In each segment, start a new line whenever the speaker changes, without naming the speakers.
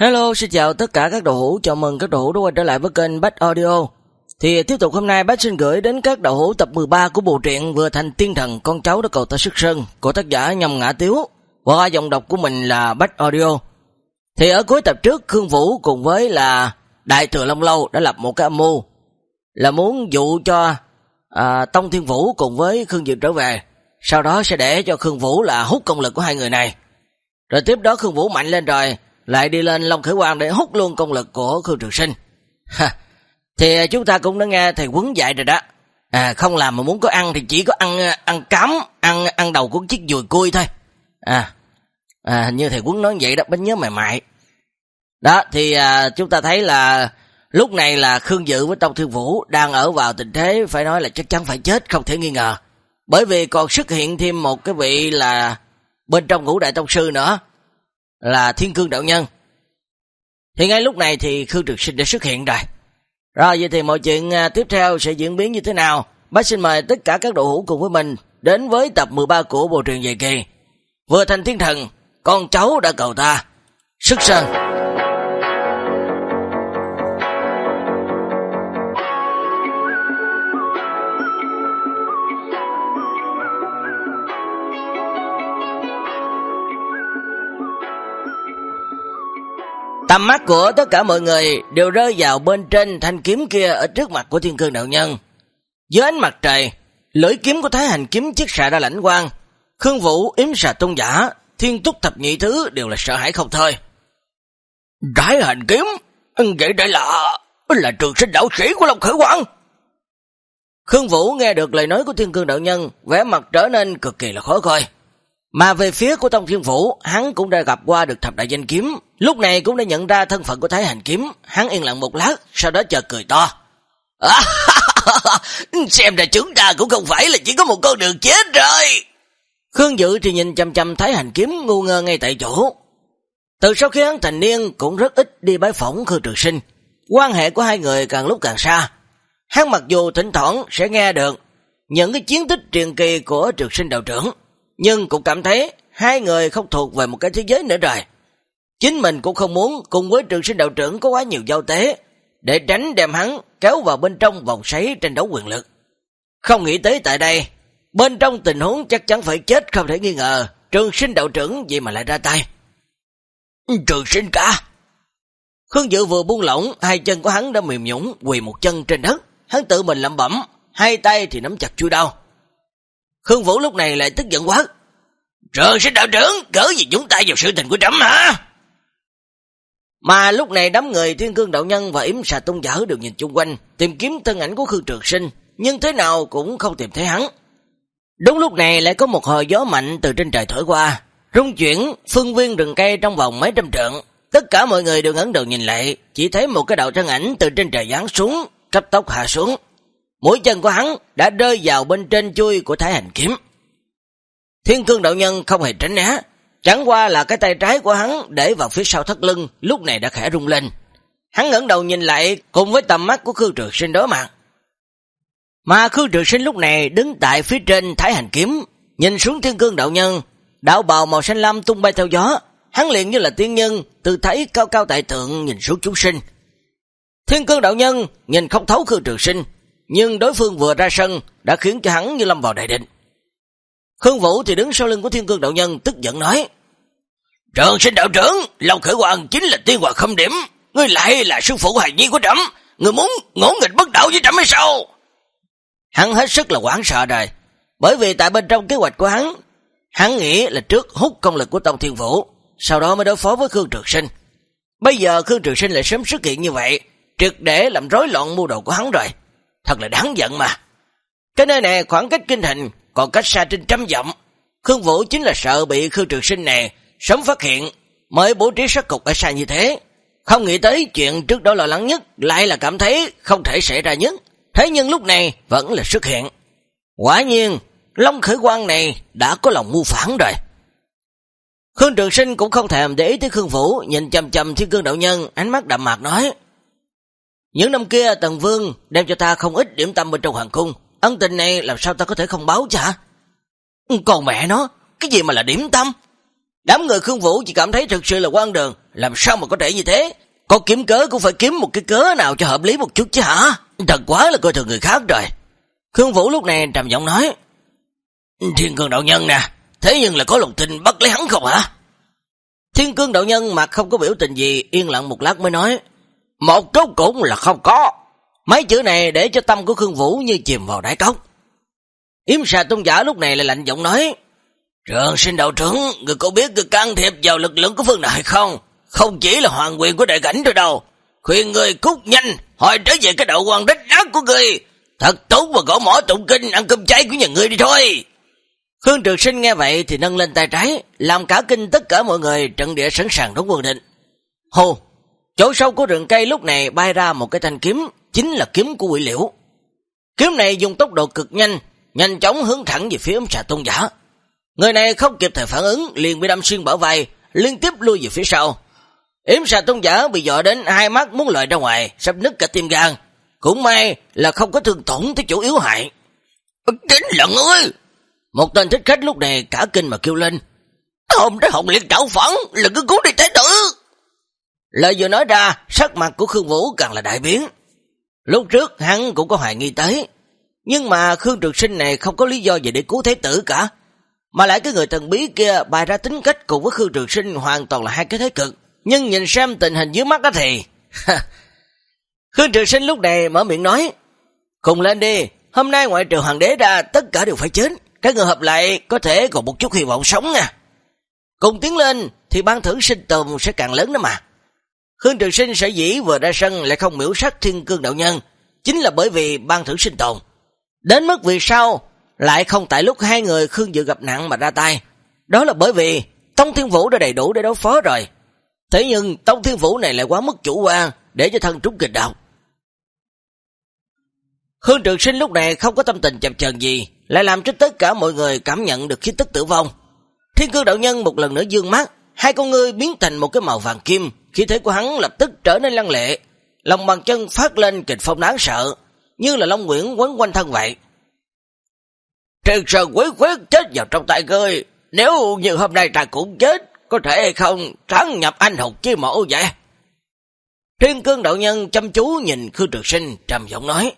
Hello, xin chào tất cả các đầu hữu, chào mừng các đầu hữu đã quay trở lại với kênh Bách Audio. Thì tiếp tục hôm nay Bách xin gửi đến các đầu hữu tập 13 của bộ truyện Vừa thành tiên thần con cháu đã cầu ta sức sơn của tác giả Nhâm Ngã Tiếu qua dòng đọc của mình là Bách Audio. Thì ở cuối tập trước Khương Vũ cùng với là Đại Thừa Long Lâu đã lập một cái âm mưu là muốn dụ cho à, Tông Thiên Vũ cùng với Khương Diệp trở về. Sau đó sẽ để cho Khương Vũ là hút công lực của hai người này. Rồi tiếp đó Khương Vũ mạnh lên rồi lại đi lên Long Khởi Quang để hút luôn công lực của Khương Trường Sinh. Ha, thì chúng ta cũng đã nghe thầy quấn dạy rồi đó. À, không làm mà muốn có ăn thì chỉ có ăn ăn cắm, ăn ăn đầu của chiếc dùi cui thôi. À, à như thầy quấn nói vậy đó, bánh nhớ mày mại. Đó, thì à, chúng ta thấy là lúc này là Khương Dự với Tông Thiên Vũ đang ở vào tình thế phải nói là chắc chắn phải chết, không thể nghi ngờ. Bởi vì còn xuất hiện thêm một cái vị là bên trong ngũ đại tông sư nữa là thiên cương đạo nhân. Thì ngay lúc này thì Khương Trực Sinh đã xuất hiện rồi. Rồi vậy thì mọi chuyện à, tiếp theo sẽ diễn biến như thế nào? Bác xin mời tất cả các đội hữu cùng với mình đến với tập 13 của bộ truyện dạy kỳ. Vừa thành thiên thần, con cháu đã cầu ta. Sức sơn. Tầm mắt của tất cả mọi người đều rơi vào bên trên thanh kiếm kia ở trước mặt của thiên cương đạo nhân. Dưới ánh mặt trời, lưỡi kiếm của Thái Hành kiếm chiếc xạ ra lãnh quang. Khương Vũ, yếm xà tôn giả, thiên túc thập nhị thứ đều là sợ hãi không thôi. Thái Hành kiếm, vậy đây là là trường sinh đạo sĩ của Long Khởi Quang. Khương Vũ nghe được lời nói của thiên cương đạo nhân, vẻ mặt trở nên cực kỳ là khó coi. Mà về phía của Tông Thiên Vũ, hắn cũng đã gặp qua được thập đại danh kiếm, lúc này cũng đã nhận ra thân phận của Thái Hành Kiếm, hắn yên lặng một lát, sau đó chợt cười to. À, xem ra chúng ta cũng không phải là chỉ có một con đường chết rồi. Khương Dự thì nhìn chăm chăm Thái Hành Kiếm ngu ngơ ngay tại chỗ. Từ sau khi hắn thành niên cũng rất ít đi bái phỏng Khương Trường Sinh, quan hệ của hai người càng lúc càng xa. Hắn mặc dù thỉnh thoảng sẽ nghe được những cái chiến tích truyền kỳ của Trường Sinh đạo trưởng, nhưng cũng cảm thấy hai người không thuộc về một cái thế giới nữa rồi. Chính mình cũng không muốn cùng với trường sinh đạo trưởng có quá nhiều giao tế, để tránh đem hắn kéo vào bên trong vòng xoáy tranh đấu quyền lực. Không nghĩ tới tại đây, bên trong tình huống chắc chắn phải chết không thể nghi ngờ, trường sinh đạo trưởng gì mà lại ra tay. Trường sinh cả! Khương Dự vừa buông lỏng, hai chân của hắn đã mềm nhũng, quỳ một chân trên đất, hắn tự mình lẩm bẩm, hai tay thì nắm chặt chui đau. Khương Vũ lúc này lại tức giận quá. Trường sinh đạo trưởng, cỡ gì chúng ta vào sự tình của trẫm hả? Mà lúc này đám người thiên cương đạo nhân và yếm xà tôn giả đều nhìn chung quanh, tìm kiếm thân ảnh của Khương Trường Sinh, nhưng thế nào cũng không tìm thấy hắn. Đúng lúc này lại có một hồi gió mạnh từ trên trời thổi qua, rung chuyển phương viên rừng cây trong vòng mấy trăm trượng. Tất cả mọi người đều ngấn đầu nhìn lại, chỉ thấy một cái đạo thân ảnh từ trên trời giáng xuống, cấp tốc hạ xuống. Mũi chân của hắn đã rơi vào bên trên chui của Thái Hành Kiếm. Thiên cương đạo nhân không hề tránh né, chẳng qua là cái tay trái của hắn để vào phía sau thắt lưng, lúc này đã khẽ rung lên. Hắn ngẩng đầu nhìn lại cùng với tầm mắt của Khương Trường Sinh đối mặt. Mà Khương Trường Sinh lúc này đứng tại phía trên Thái Hành Kiếm, nhìn xuống thiên cương đạo nhân, đạo bào màu xanh lam tung bay theo gió, hắn liền như là tiên nhân, từ thấy cao cao tại tượng nhìn xuống chúng sinh. Thiên cương đạo nhân nhìn không thấu Khương Trường Sinh, nhưng đối phương vừa ra sân đã khiến cho hắn như lâm vào đại định. Khương Vũ thì đứng sau lưng của thiên cương đạo nhân tức giận nói Trường sinh đạo trưởng, Long Khởi Hoàng chính là tiên hoàng không điểm, ngươi lại là sư phụ hài nhi của trẫm ngươi muốn ngỗ nghịch bất đạo với trẫm hay sao? Hắn hết sức là quảng sợ rồi, bởi vì tại bên trong kế hoạch của hắn, hắn nghĩ là trước hút công lực của Tông Thiên Vũ, sau đó mới đối phó với Khương Trường Sinh. Bây giờ Khương Trường Sinh lại sớm xuất hiện như vậy, trực để làm rối loạn mưu đồ của hắn rồi. Thật là đáng giận mà. Cái nơi này khoảng cách kinh thành còn cách xa trên trăm dặm. Khương Vũ chính là sợ bị Khương Trường Sinh này sớm phát hiện mới bố trí sát cục ở xa như thế. Không nghĩ tới chuyện trước đó lo lắng nhất lại là cảm thấy không thể xảy ra nhất. Thế nhưng lúc này vẫn là xuất hiện. Quả nhiên, Long Khởi quan này đã có lòng mưu phản rồi. Khương Trường Sinh cũng không thèm để ý tới Khương Vũ, nhìn chầm chầm thiên cương đạo nhân, ánh mắt đậm mạc nói. Những năm kia Tần Vương đem cho ta không ít điểm tâm bên trong hoàng cung. Ân tình này làm sao ta có thể không báo chứ hả? Còn mẹ nó, cái gì mà là điểm tâm? Đám người Khương Vũ chỉ cảm thấy thực sự là quan đường, làm sao mà có thể như thế? Có kiếm cớ cũng phải kiếm một cái cớ nào cho hợp lý một chút chứ hả? Thật quá là coi thường người khác rồi. Khương Vũ lúc này trầm giọng nói, Thiên cương đạo nhân nè, thế nhưng là có lòng tin bắt lấy hắn không hả? Thiên cương đạo nhân mặt không có biểu tình gì, yên lặng một lát mới nói, một chút cũng là không có. Mấy chữ này để cho tâm của Khương Vũ như chìm vào đáy cốc. Yếm xà tôn giả lúc này lại lạnh giọng nói, Trường sinh đạo trưởng, người có biết người can thiệp vào lực lượng của phương đại hay không? Không chỉ là hoàng quyền của đại cảnh rồi đâu. Khuyên người cút nhanh, hỏi trở về cái đạo quan đích ác của người. Thật tốt và gõ mỏ tụng kinh, ăn cơm cháy của nhà người đi thôi. Khương Trường Sinh nghe vậy thì nâng lên tay trái, làm cả kinh tất cả mọi người trận địa sẵn sàng đón quân định. hô chỗ sâu của rừng cây lúc này bay ra một cái thanh kiếm, chính là kiếm của quỷ liễu. Kiếm này dùng tốc độ cực nhanh, nhanh chóng hướng thẳng về phía ấm xà tôn giả. Người này không kịp thời phản ứng, liền bị đâm xuyên bảo vai, liên tiếp lui về phía sau. Yếm xà tôn giả bị dọa đến hai mắt muốn lợi ra ngoài, sắp nứt cả tim gan. Cũng may là không có thương tổn tới chỗ yếu hại. Chính là ngươi! Một tên thích khách lúc này cả kinh mà kêu lên. Hôm đó Hồng Liệt đảo phẫn, là cứ cứu đi thế tử. Lời vừa nói ra, sắc mặt của Khương Vũ càng là đại biến. Lúc trước hắn cũng có hoài nghi tới. Nhưng mà Khương Trực Sinh này không có lý do gì để cứu thế tử cả. Mà lại cái người thần bí kia bài ra tính cách cùng với Khương Trực Sinh hoàn toàn là hai cái thế cực. Nhưng nhìn xem tình hình dưới mắt đó thì... Khương Trực Sinh lúc này mở miệng nói. Cùng lên đi, hôm nay ngoại trừ hoàng đế ra tất cả đều phải chết. Các người hợp lại có thể còn một chút hy vọng sống nha. Cùng tiến lên thì ban thử sinh tồn sẽ càng lớn đó mà. Khương Trường Sinh sẽ dĩ vừa ra sân lại không miễu sát thiên cương đạo nhân, chính là bởi vì ban thử sinh tồn. Đến mức vì sao lại không tại lúc hai người Khương Dự gặp nạn mà ra tay. Đó là bởi vì Tông Thiên Vũ đã đầy đủ để đối phó rồi. Thế nhưng Tông Thiên Vũ này lại quá mức chủ quan để cho thân trúng kịch đạo. Khương Trường Sinh lúc này không có tâm tình chậm chần gì, lại làm cho tất cả mọi người cảm nhận được khí tức tử vong. Thiên cương đạo nhân một lần nữa dương mắt, hai con ngươi biến thành một cái màu vàng kim, khí thế của hắn lập tức trở nên lăng lệ, lòng bàn chân phát lên kịch phong đáng sợ, như là Long Nguyễn quấn quanh thân vậy. Trần sơn quế quyết chết vào trong tay ngươi, nếu như hôm nay ta cũng chết, có thể hay không tráng nhập anh hùng chi mẫu vậy? Thiên cương đạo nhân chăm chú nhìn Khương Trực Sinh trầm giọng nói.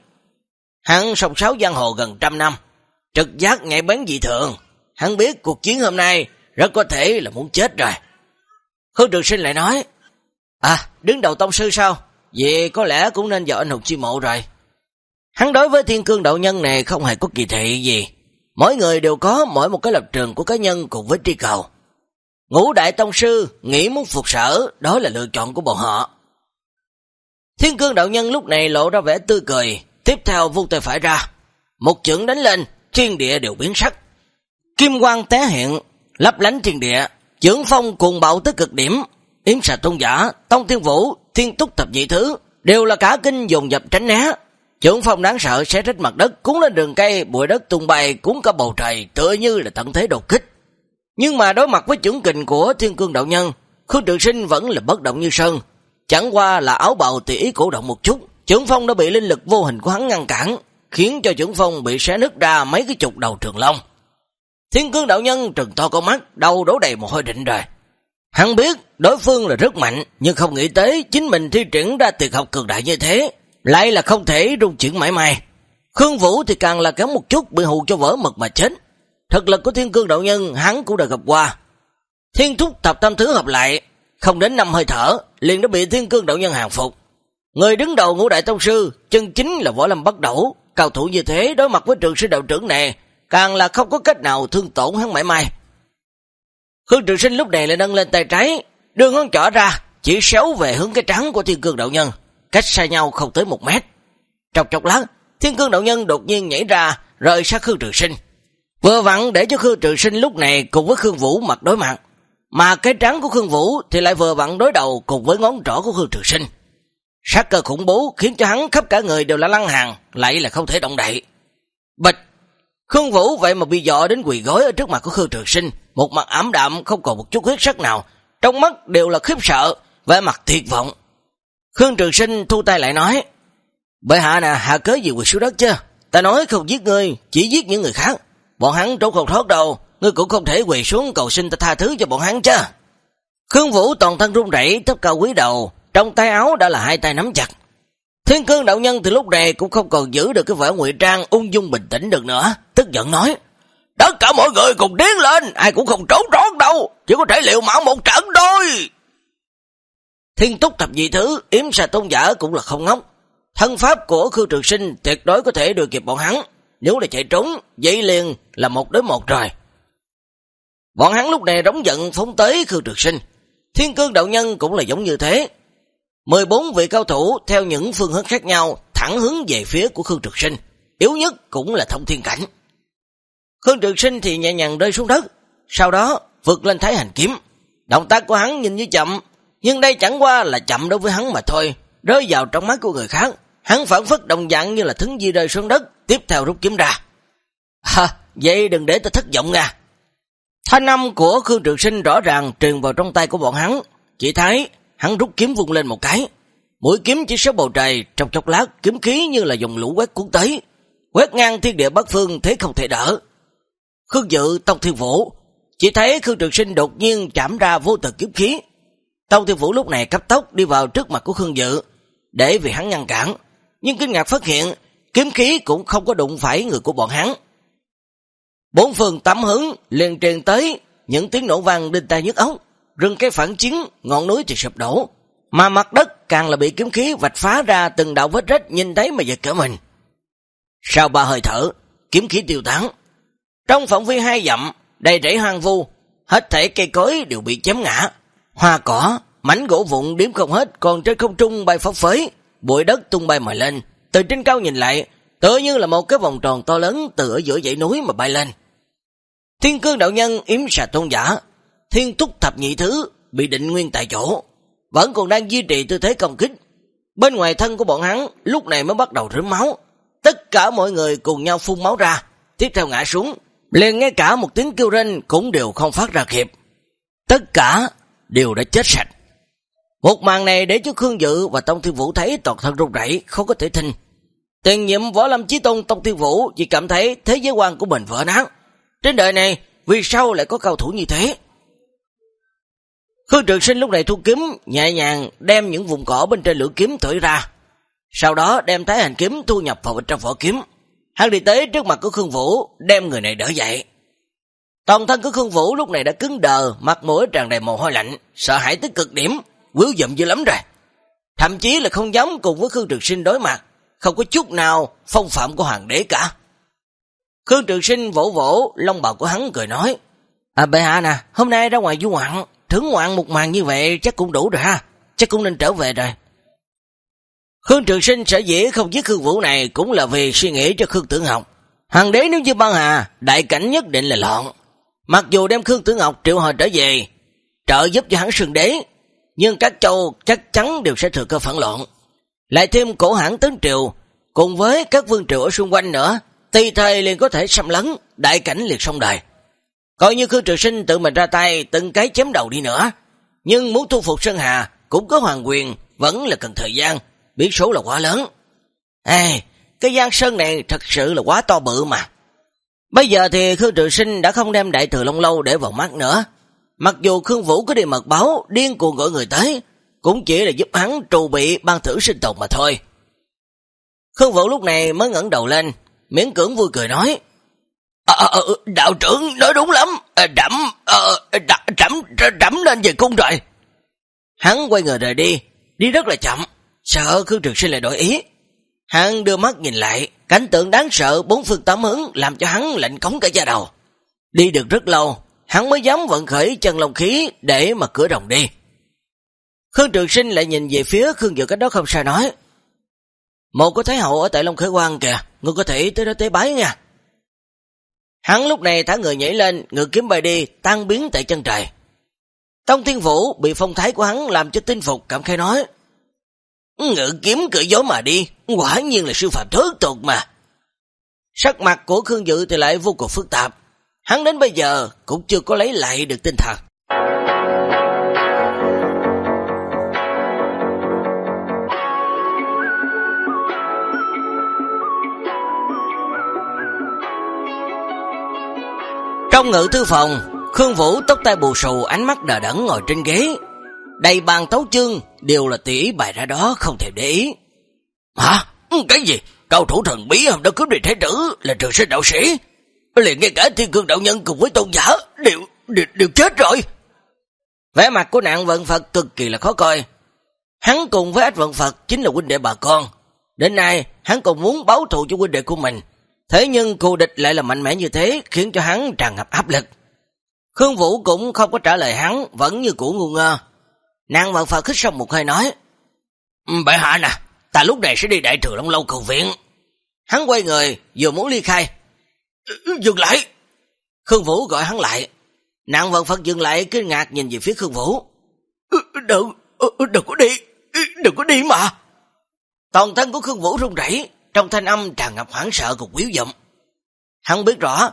Hắn sông sáu giang hồ gần trăm năm, trực giác nhạy bén dị thường. Hắn biết cuộc chiến hôm nay rất có thể là muốn chết rồi. Khương Trường Sinh lại nói, À, đứng đầu tông sư sao? Vậy có lẽ cũng nên vào anh hùng chi mộ rồi. Hắn đối với thiên cương đạo nhân này không hề có kỳ thị gì. Mỗi người đều có mỗi một cái lập trường của cá nhân cùng với tri cầu. Ngũ đại tông sư nghĩ muốn phục sở, đó là lựa chọn của bọn họ. Thiên cương đạo nhân lúc này lộ ra vẻ tươi cười, tiếp theo vung tay phải ra. Một chưởng đánh lên, thiên địa đều biến sắc. Kim quang té hiện, lấp lánh thiên địa, chưởng phong cuồng bạo tới cực điểm. Yếm xà tôn giả, tông thiên vũ, thiên túc tập dị thứ, đều là cả kinh dùng dập tránh né. Trưởng phong đáng sợ sẽ rách mặt đất, cuốn lên đường cây, bụi đất tung bay, cuốn cả bầu trời, tựa như là tận thế đột kích. Nhưng mà đối mặt với chưởng kình của thiên cương đạo nhân, Khương Trường Sinh vẫn là bất động như sơn. Chẳng qua là áo bào tùy ý cổ động một chút, trưởng phong đã bị linh lực vô hình của hắn ngăn cản, khiến cho trưởng phong bị xé nứt ra mấy cái chục đầu trường long. Thiên cương đạo nhân trừng to con mắt, đầu đổ đầy một hơi định rồi. Hắn biết đối phương là rất mạnh, nhưng không nghĩ tới chính mình thi triển ra tuyệt học cường đại như thế, lại là không thể rung chuyển mãi mãi. Khương Vũ thì càng là kém một chút bị hù cho vỡ mật mà chết. Thực lực của thiên cương đạo nhân hắn cũng đã gặp qua. Thiên thúc thập tam thứ hợp lại, không đến năm hơi thở, liền đã bị thiên cương đạo nhân hàng phục. Người đứng đầu ngũ đại tông sư, chân chính là võ lâm bắt đầu, cao thủ như thế đối mặt với trường sư đạo trưởng này, càng là không có cách nào thương tổn hắn mãi mãi. Khương Trường Sinh lúc này lại nâng lên tay trái, đưa ngón trỏ ra, chỉ xéo về hướng cái trắng của thiên cương đạo nhân, cách xa nhau không tới một mét. Trong chốc lát, thiên cương đạo nhân đột nhiên nhảy ra, rời sát Khương Trường Sinh. Vừa vặn để cho Khương Trường Sinh lúc này cùng với Khương Vũ mặt đối mặt, mà cái trắng của Khương Vũ thì lại vừa vặn đối đầu cùng với ngón trỏ của Khương Trường Sinh. Sát cơ khủng bố khiến cho hắn khắp cả người đều là lăng hàng, lại là không thể động đậy. Bịch! Khương Vũ vậy mà bị dọ đến quỳ gối ở trước mặt của Khương Trường Sinh, một mặt ảm đạm không còn một chút huyết sắc nào, trong mắt đều là khiếp sợ, vẻ mặt tuyệt vọng. Khương Trường Sinh thu tay lại nói, Bệ hạ nè, hạ cớ gì quỳ xuống đất chứ? Ta nói không giết ngươi, chỉ giết những người khác. Bọn hắn trốn không thoát đâu, ngươi cũng không thể quỳ xuống cầu xin ta tha thứ cho bọn hắn chứ. Khương Vũ toàn thân run rẩy, thấp cao quý đầu, trong tay áo đã là hai tay nắm chặt. Thiên cương đạo nhân từ lúc này cũng không còn giữ được cái vẻ ngụy trang ung dung bình tĩnh được nữa, tức giận nói: "Tất cả mọi người cùng tiến lên, ai cũng không trốn trốn đâu, chỉ có thể liệu mạo một trận thôi." Thiên túc thập dị thứ, yếm xà tôn giả cũng là không ngốc. Thân pháp của Khương Trường Sinh tuyệt đối có thể đưa kịp bọn hắn, nếu là chạy trốn, dây liền là một đối một rồi. Bọn hắn lúc này đóng giận phóng tới Khương Trường Sinh. Thiên cương đạo nhân cũng là giống như thế. 14 vị cao thủ theo những phương hướng khác nhau thẳng hướng về phía của Khương Trực Sinh. Yếu nhất cũng là thông thiên cảnh. Khương Trực Sinh thì nhẹ nhàng rơi xuống đất. Sau đó vượt lên thái hành kiếm. Động tác của hắn nhìn như chậm. Nhưng đây chẳng qua là chậm đối với hắn mà thôi. Rơi vào trong mắt của người khác. Hắn phản phất đồng dạng như là thứng di rơi xuống đất. Tiếp theo rút kiếm ra. Ha, vậy đừng để ta thất vọng nha. Thanh âm của Khương trực Sinh rõ ràng truyền vào trong tay của bọn hắn. Chỉ thấy hắn rút kiếm vung lên một cái. Mũi kiếm chỉ xéo bầu trời, trong chốc lát kiếm khí như là dùng lũ quét cuốn tới. Quét ngang thiên địa bắc phương thế không thể đỡ. Khương Dự, Tông Thiên Vũ, chỉ thấy Khương Trường Sinh đột nhiên chạm ra vô tật kiếm khí. Tông Thiên Vũ lúc này cấp tốc đi vào trước mặt của Khương Dự, để vì hắn ngăn cản. Nhưng kinh ngạc phát hiện, kiếm khí cũng không có đụng phải người của bọn hắn. Bốn phương tắm hứng liền truyền tới những tiếng nổ vang đinh tai nhức óc, rừng cây phản chiến, ngọn núi thì sụp đổ, mà mặt đất càng là bị kiếm khí vạch phá ra từng đạo vết rách nhìn thấy mà giật cả mình. Sau ba hơi thở, kiếm khí tiêu tán. Trong phạm vi hai dặm, đầy rẫy hoang vu, hết thể cây cối đều bị chém ngã. Hoa cỏ, mảnh gỗ vụn điếm không hết còn trên không trung bay phấp phới, bụi đất tung bay mà lên. Từ trên cao nhìn lại, tựa như là một cái vòng tròn to lớn từ ở giữa dãy núi mà bay lên. Thiên cương đạo nhân yếm xà tôn giả, thiên túc thập nhị thứ bị định nguyên tại chỗ, vẫn còn đang duy trì tư thế công kích. Bên ngoài thân của bọn hắn lúc này mới bắt đầu rớm máu. Tất cả mọi người cùng nhau phun máu ra, tiếp theo ngã xuống, liền ngay cả một tiếng kêu rên cũng đều không phát ra kịp. Tất cả đều đã chết sạch. Một màn này để cho Khương Dự và Tông Thiên Vũ thấy toàn thân rung rẩy không có thể tin. Tiền nhiệm Võ Lâm Chí Tôn Tông Thiên Vũ chỉ cảm thấy thế giới quan của mình vỡ nát. Trên đời này, vì sao lại có cao thủ như thế? Khương Trường Sinh lúc này thu kiếm, nhẹ nhàng đem những vùng cỏ bên trên lưỡi kiếm thổi ra. Sau đó đem thái hành kiếm thu nhập vào bên trong vỏ kiếm. Hắn đi tới trước mặt của Khương Vũ, đem người này đỡ dậy. Toàn thân của Khương Vũ lúc này đã cứng đờ, mặt mũi tràn đầy mồ hôi lạnh, sợ hãi tới cực điểm, quýu dậm dữ lắm rồi. Thậm chí là không dám cùng với Khương Trường Sinh đối mặt, không có chút nào phong phạm của hoàng đế cả. Khương Trường Sinh vỗ vỗ lông bào của hắn cười nói, À bệ hạ nè, hôm nay ra ngoài du ngoạn, thưởng ngoạn một màn như vậy chắc cũng đủ rồi ha, chắc cũng nên trở về rồi. Khương Trường Sinh sở dĩ không giết Khương Vũ này cũng là vì suy nghĩ cho Khương Tử Ngọc. hằng đế nếu như băng hà, đại cảnh nhất định là loạn. Mặc dù đem Khương Tử Ngọc triệu hồi trở về, trợ giúp cho hắn sừng đế, nhưng các châu chắc chắn đều sẽ thừa cơ phản loạn. Lại thêm cổ hãng tấn triều, cùng với các vương triều ở xung quanh nữa, tùy thời liền có thể xâm lấn, đại cảnh liệt xong đời. Coi như Khương Trường Sinh tự mình ra tay từng cái chém đầu đi nữa, nhưng muốn thu phục Sơn Hà cũng có hoàng quyền, vẫn là cần thời gian, biết số là quá lớn. Ê, cái gian sơn này thật sự là quá to bự mà. Bây giờ thì Khương Trường Sinh đã không đem đại thừa Long Lâu để vào mắt nữa. Mặc dù Khương Vũ có đi mật báo, điên cuồng gọi người tới, cũng chỉ là giúp hắn trù bị ban thử sinh tồn mà thôi. Khương Vũ lúc này mới ngẩng đầu lên, miễn cưỡng vui cười nói. À, à, đạo trưởng nói đúng lắm, trẫm trẫm trẫm nên về cung rồi. Hắn quay người rời đi, đi rất là chậm, sợ Khương Trường Sinh lại đổi ý. Hắn đưa mắt nhìn lại, cảnh tượng đáng sợ bốn phương tám hướng làm cho hắn lạnh cống cả da đầu. Đi được rất lâu, hắn mới dám vận khởi chân lòng khí để mà cửa rồng đi. Khương Trường Sinh lại nhìn về phía Khương Dự cách đó không sao nói. Một có Thái Hậu ở tại Long Khởi Quang kìa, ngươi có thể tới đó tế bái nha. Hắn lúc này thả người nhảy lên, ngự kiếm bay đi, tan biến tại chân trời. Tông Thiên Vũ bị phong thái của hắn làm cho tin phục, cảm khai nói. Ngự kiếm cự gió mà đi, quả nhiên là sư phạm thớt tục mà. Sắc mặt của Khương Dự thì lại vô cùng phức tạp. Hắn đến bây giờ cũng chưa có lấy lại được tinh thần. Trong ngự thư phòng, Khương Vũ tóc tay bù xù, ánh mắt đờ đẫn ngồi trên ghế. Đầy bàn tấu chương đều là tỷ bài ra đó không thể để ý.
Hả? Ừ, cái gì? Cao thủ thần bí hôm đó cướp đi thế tử là trường sinh đạo sĩ. Liền ngay cả thiên cương đạo nhân cùng với tôn giả đều, đều, đều chết rồi.
Vẻ mặt của nạn vận Phật cực kỳ là khó coi. Hắn cùng với ách vận Phật chính là huynh đệ bà con. Đến nay, hắn còn muốn báo thù cho huynh đệ của mình. Thế nhưng cù địch lại là mạnh mẽ như thế, khiến cho hắn tràn ngập áp lực. Khương Vũ cũng không có trả lời hắn, vẫn như cũ ngu ngơ. Nàng vận Phật khích xong một hơi nói.
Ừ, bệ hạ nè, ta lúc này sẽ đi đại thừa Long Lâu cầu viện.
Hắn quay người, vừa muốn ly khai.
Ừ, ừ, dừng lại!
Khương Vũ gọi hắn lại. Nàng vận Phật dừng lại kinh ngạc nhìn về phía Khương Vũ.
Đừng, đừng có đi, đừng có đi mà.
Toàn thân của Khương Vũ rung rẩy, trong thanh âm tràn ngập hoảng sợ cùng quyếu dụng. Hắn biết rõ,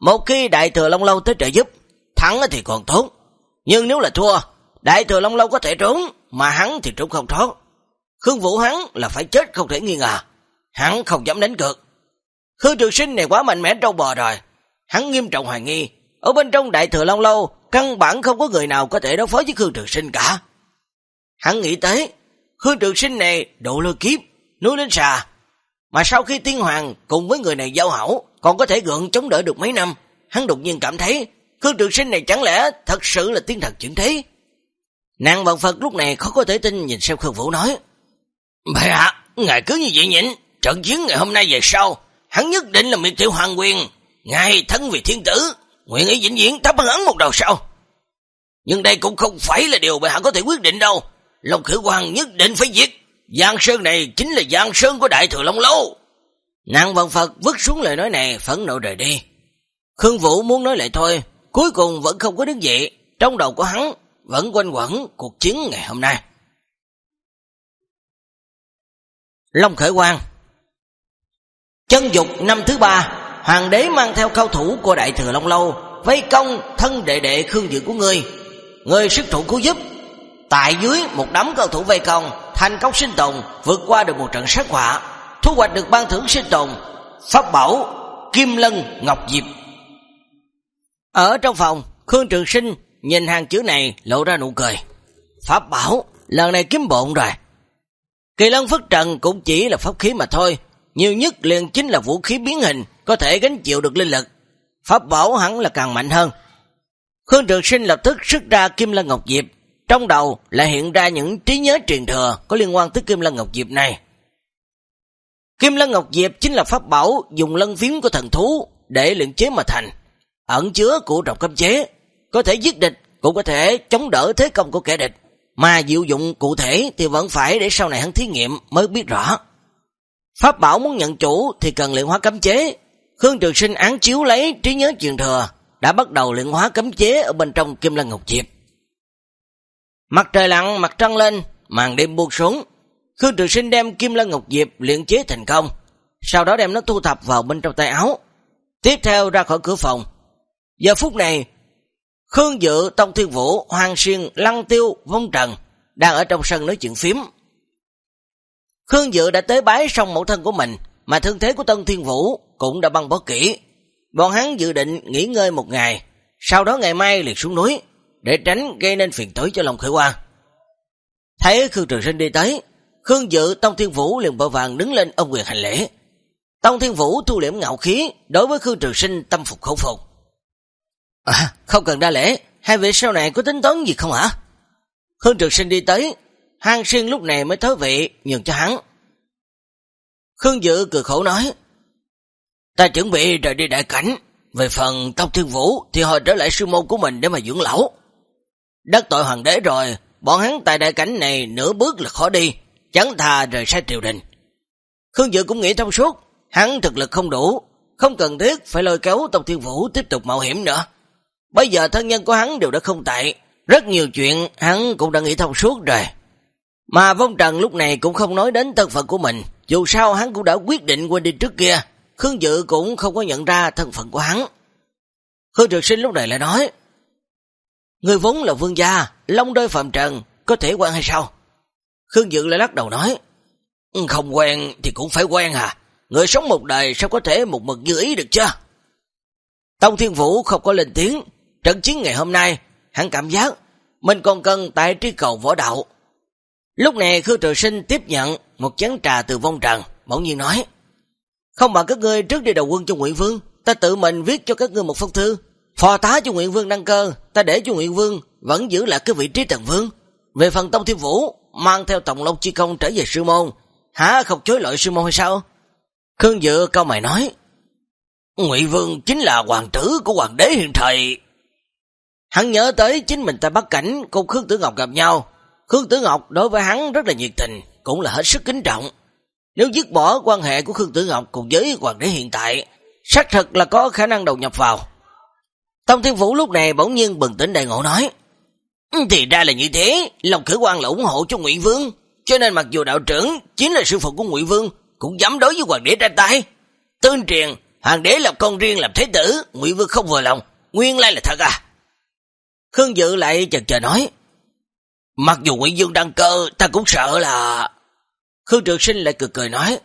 một khi đại thừa Long Lâu tới trợ giúp, thắng thì còn tốt. Nhưng nếu là thua, đại thừa Long Lâu có thể trốn, mà hắn thì trốn không thoát. Khương Vũ hắn là phải chết không thể nghi ngờ. Hắn không dám đánh cược. Khương Trường Sinh này quá mạnh mẽ trâu bò rồi. Hắn nghiêm trọng hoài nghi, ở bên trong đại thừa Long Lâu, căn bản không có người nào có thể đối phó với Khương Trường Sinh cả. Hắn nghĩ tới, Khương Trường Sinh này độ lôi kiếp, núi đến xà. Mà sau khi tiên hoàng cùng với người này giao hảo, còn có thể gượng chống đỡ được mấy năm, hắn đột nhiên cảm thấy Khương Trường Sinh này chẳng lẽ thật sự là tiên thần chuyển thế? Nàng bằng Phật lúc này khó có thể tin nhìn xem Khương Vũ nói.
Bệ hạ, ngài cứ như vậy nhịn, trận chiến ngày hôm nay về sau, hắn nhất định là miệt tiêu hoàng quyền, ngài thân vì thiên tử, nguyện ý vĩnh viễn thắp hắn một đầu sau. Nhưng đây cũng không phải là điều bệ hạ có thể quyết định đâu. Long khử hoàng nhất định phải giết. Giang Sơn này chính là Giang Sơn của Đại Thừa Long Lâu.
Nàng vận Phật vứt xuống lời nói này phẫn nộ rời đi. Khương Vũ muốn nói lại thôi, cuối cùng vẫn không có đứng dậy. Trong đầu của hắn vẫn quanh quẩn cuộc chiến ngày hôm nay. Long Khởi Quang Chân dục năm thứ ba, hoàng đế mang theo cao thủ của Đại Thừa Long Lâu, vây công thân đệ đệ Khương Dự của ngươi. Ngươi sức thủ cứu giúp. Tại dưới một đám cầu thủ vây công, thành công sinh tồn, vượt qua được một trận sát họa, thu hoạch được ban thưởng sinh tồn, pháp bảo, kim lân, ngọc diệp. Ở trong phòng, Khương Trường Sinh nhìn hàng chữ này lộ ra nụ cười. Pháp bảo, lần này kiếm bộn rồi. Kỳ lân phất trần cũng chỉ là pháp khí mà thôi, nhiều nhất liền chính là vũ khí biến hình, có thể gánh chịu được linh lực. Pháp bảo hẳn là càng mạnh hơn. Khương Trường Sinh lập tức xuất ra Kim Lân Ngọc Diệp, trong đầu lại hiện ra những trí nhớ truyền thừa có liên quan tới Kim Lân Ngọc Diệp này. Kim Lân Ngọc Diệp chính là pháp bảo dùng lân phiến của thần thú để luyện chế mà thành, ẩn chứa của trọng cấm chế, có thể giết địch, cũng có thể chống đỡ thế công của kẻ địch, mà diệu dụng cụ thể thì vẫn phải để sau này hắn thí nghiệm mới biết rõ. Pháp bảo muốn nhận chủ thì cần luyện hóa cấm chế, Khương Trường Sinh án chiếu lấy trí nhớ truyền thừa, đã bắt đầu luyện hóa cấm chế ở bên trong Kim Lân Ngọc Diệp. Mặt trời lặn, mặt trăng lên, màn đêm buông xuống. Khương Trường Sinh đem Kim Lân Ngọc Diệp luyện chế thành công, sau đó đem nó thu thập vào bên trong tay áo. Tiếp theo ra khỏi cửa phòng. Giờ phút này, Khương Dự, Tông Thiên Vũ, Hoàng Xuyên, Lăng Tiêu, Vong Trần đang ở trong sân nói chuyện phím. Khương Dự đã tới bái xong mẫu thân của mình, mà thương thế của Tân Thiên Vũ cũng đã băng bó kỹ. Bọn hắn dự định nghỉ ngơi một ngày, sau đó ngày mai liền xuống núi, để tránh gây nên phiền tối cho lòng khởi quan. Thấy Khương Trường Sinh đi tới, Khương Dự Tông Thiên Vũ liền vội vàng đứng lên ông quyền hành lễ. Tông Thiên Vũ thu liễm ngạo khí đối với Khương Trường Sinh tâm phục khẩu phục. À, không cần đa lễ, hai vị sau này có tính toán gì không hả? Khương Trường Sinh đi tới, Hàng Xuyên lúc này mới thớ vị nhường cho hắn. Khương Dự cười khổ nói, Ta chuẩn bị rời đi đại cảnh, về phần Tông Thiên Vũ thì hồi trở lại sư môn của mình để mà dưỡng lão. Đất tội hoàng đế rồi, bọn hắn tại đại cảnh này nửa bước là khó đi, chẳng thà rời xa triều đình. Khương Dự cũng nghĩ thông suốt, hắn thực lực không đủ, không cần thiết phải lôi kéo Tông Thiên Vũ tiếp tục mạo hiểm nữa. Bây giờ thân nhân của hắn đều đã không tại, rất nhiều chuyện hắn cũng đã nghĩ thông suốt rồi. Mà Vong Trần lúc này cũng không nói đến thân phận của mình, dù sao hắn cũng đã quyết định quên đi trước kia, Khương Dự cũng không có nhận ra thân phận của hắn. Khương Trực Sinh lúc này lại nói, Người vốn là vương gia, long đôi phạm trần, có thể quen hay sao? Khương Dự lại lắc đầu nói, ừ, Không quen thì cũng phải quen à, người sống một đời sao có thể một mực như ý được chứ? Tông Thiên Vũ không có lên tiếng, trận chiến ngày hôm nay, hắn cảm giác mình còn cần tại tri cầu võ đạo. Lúc này Khương Trường Sinh tiếp nhận một chén trà từ vong trần, bỗng nhiên nói, không bằng các ngươi trước đi đầu quân cho Nguyễn Vương, ta tự mình viết cho các ngươi một phong thư, phò tá cho Nguyễn Vương đăng cơ, ta để cho Nguyễn Vương vẫn giữ lại cái vị trí Trần vương. Về phần Tông Thiên Vũ, mang theo Tổng Long Chi Công trở về sư môn, hả không chối lội sư môn hay sao? Khương Dự câu mày nói, Ngụy Vương chính là hoàng tử của hoàng đế hiện thời. Hắn nhớ tới chính mình tại Bắc Cảnh cùng Khương Tử Ngọc gặp nhau. Khương Tử Ngọc đối với hắn rất là nhiệt tình, cũng là hết sức kính trọng. Nếu dứt bỏ quan hệ của Khương Tử Ngọc cùng với hoàng đế hiện tại, xác thật là có khả năng đầu nhập vào. Tông Thiên Vũ lúc này bỗng nhiên bừng tỉnh đại ngộ nói, ừ, Thì ra là như thế, lòng khởi quan là ủng hộ cho Ngụy Vương, cho nên mặc dù đạo trưởng chính là sư phụ của Ngụy Vương, cũng dám đối với hoàng đế ra tay. Tương truyền, hoàng đế lập con riêng làm thế tử, Ngụy Vương không vừa lòng, nguyên lai là thật à. Khương Dự lại chần chờ nói, Mặc dù Ngụy Dương đăng cơ, ta cũng sợ là... Khương Trường Sinh lại cười cười nói,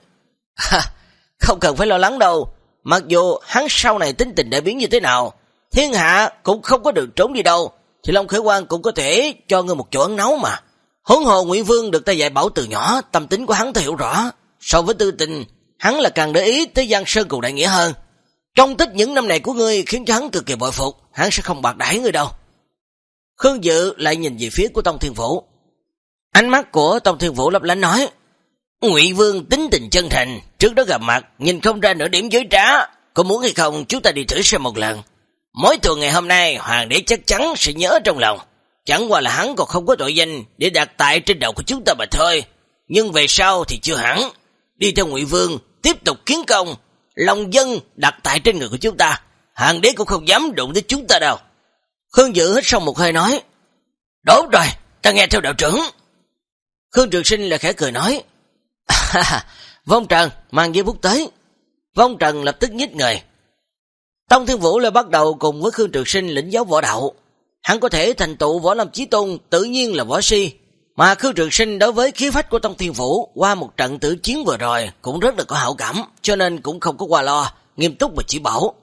Không cần phải lo lắng đâu, mặc dù hắn sau này tính tình đại biến như thế nào, thiên hạ cũng không có đường trốn đi đâu, thì Long Khởi Quang cũng có thể cho ngươi một chỗ ăn nấu mà. Huống hồ Nguyễn Vương được ta dạy bảo từ nhỏ, tâm tính của hắn ta hiểu rõ. So với tư tình, hắn là càng để ý tới Giang Sơn cùng đại nghĩa hơn. Trong tích những năm này của ngươi khiến cho hắn cực kỳ bội phục, hắn sẽ không bạc đãi ngươi đâu. Khương Dự lại nhìn về phía của Tông Thiên Vũ. Ánh mắt của Tông Thiên Vũ lấp lánh nói, Ngụy Vương tính tình chân thành, trước đó gặp mặt, nhìn không ra nửa điểm giới trá. Có muốn hay không chúng ta đi thử xem một lần. Mỗi thường ngày hôm nay, Hoàng đế chắc chắn sẽ nhớ trong lòng. Chẳng qua là hắn còn không có tội danh để đặt tại trên đầu của chúng ta mà thôi. Nhưng về sau thì chưa hẳn. Đi theo Ngụy Vương, tiếp tục kiến công, lòng dân đặt tại trên người của chúng ta. Hoàng đế cũng không dám đụng tới chúng ta đâu. Khương Dự hít xong một hơi nói, đốt rồi, ta nghe theo đạo trưởng. Khương Trường Sinh là khẽ cười nói, Vong Trần, mang giấy bút tới. Vong Trần lập tức nhích người. Tông Thiên Vũ lại bắt đầu cùng với Khương Trường Sinh lĩnh giáo võ đạo. Hắn có thể thành tựu võ lâm chí tôn, tự nhiên là võ si. Mà Khương Trường Sinh đối với khí phách của Tông Thiên Vũ qua một trận tử chiến vừa rồi cũng rất là có hảo cảm, cho nên cũng không có qua lo, nghiêm túc mà chỉ bảo.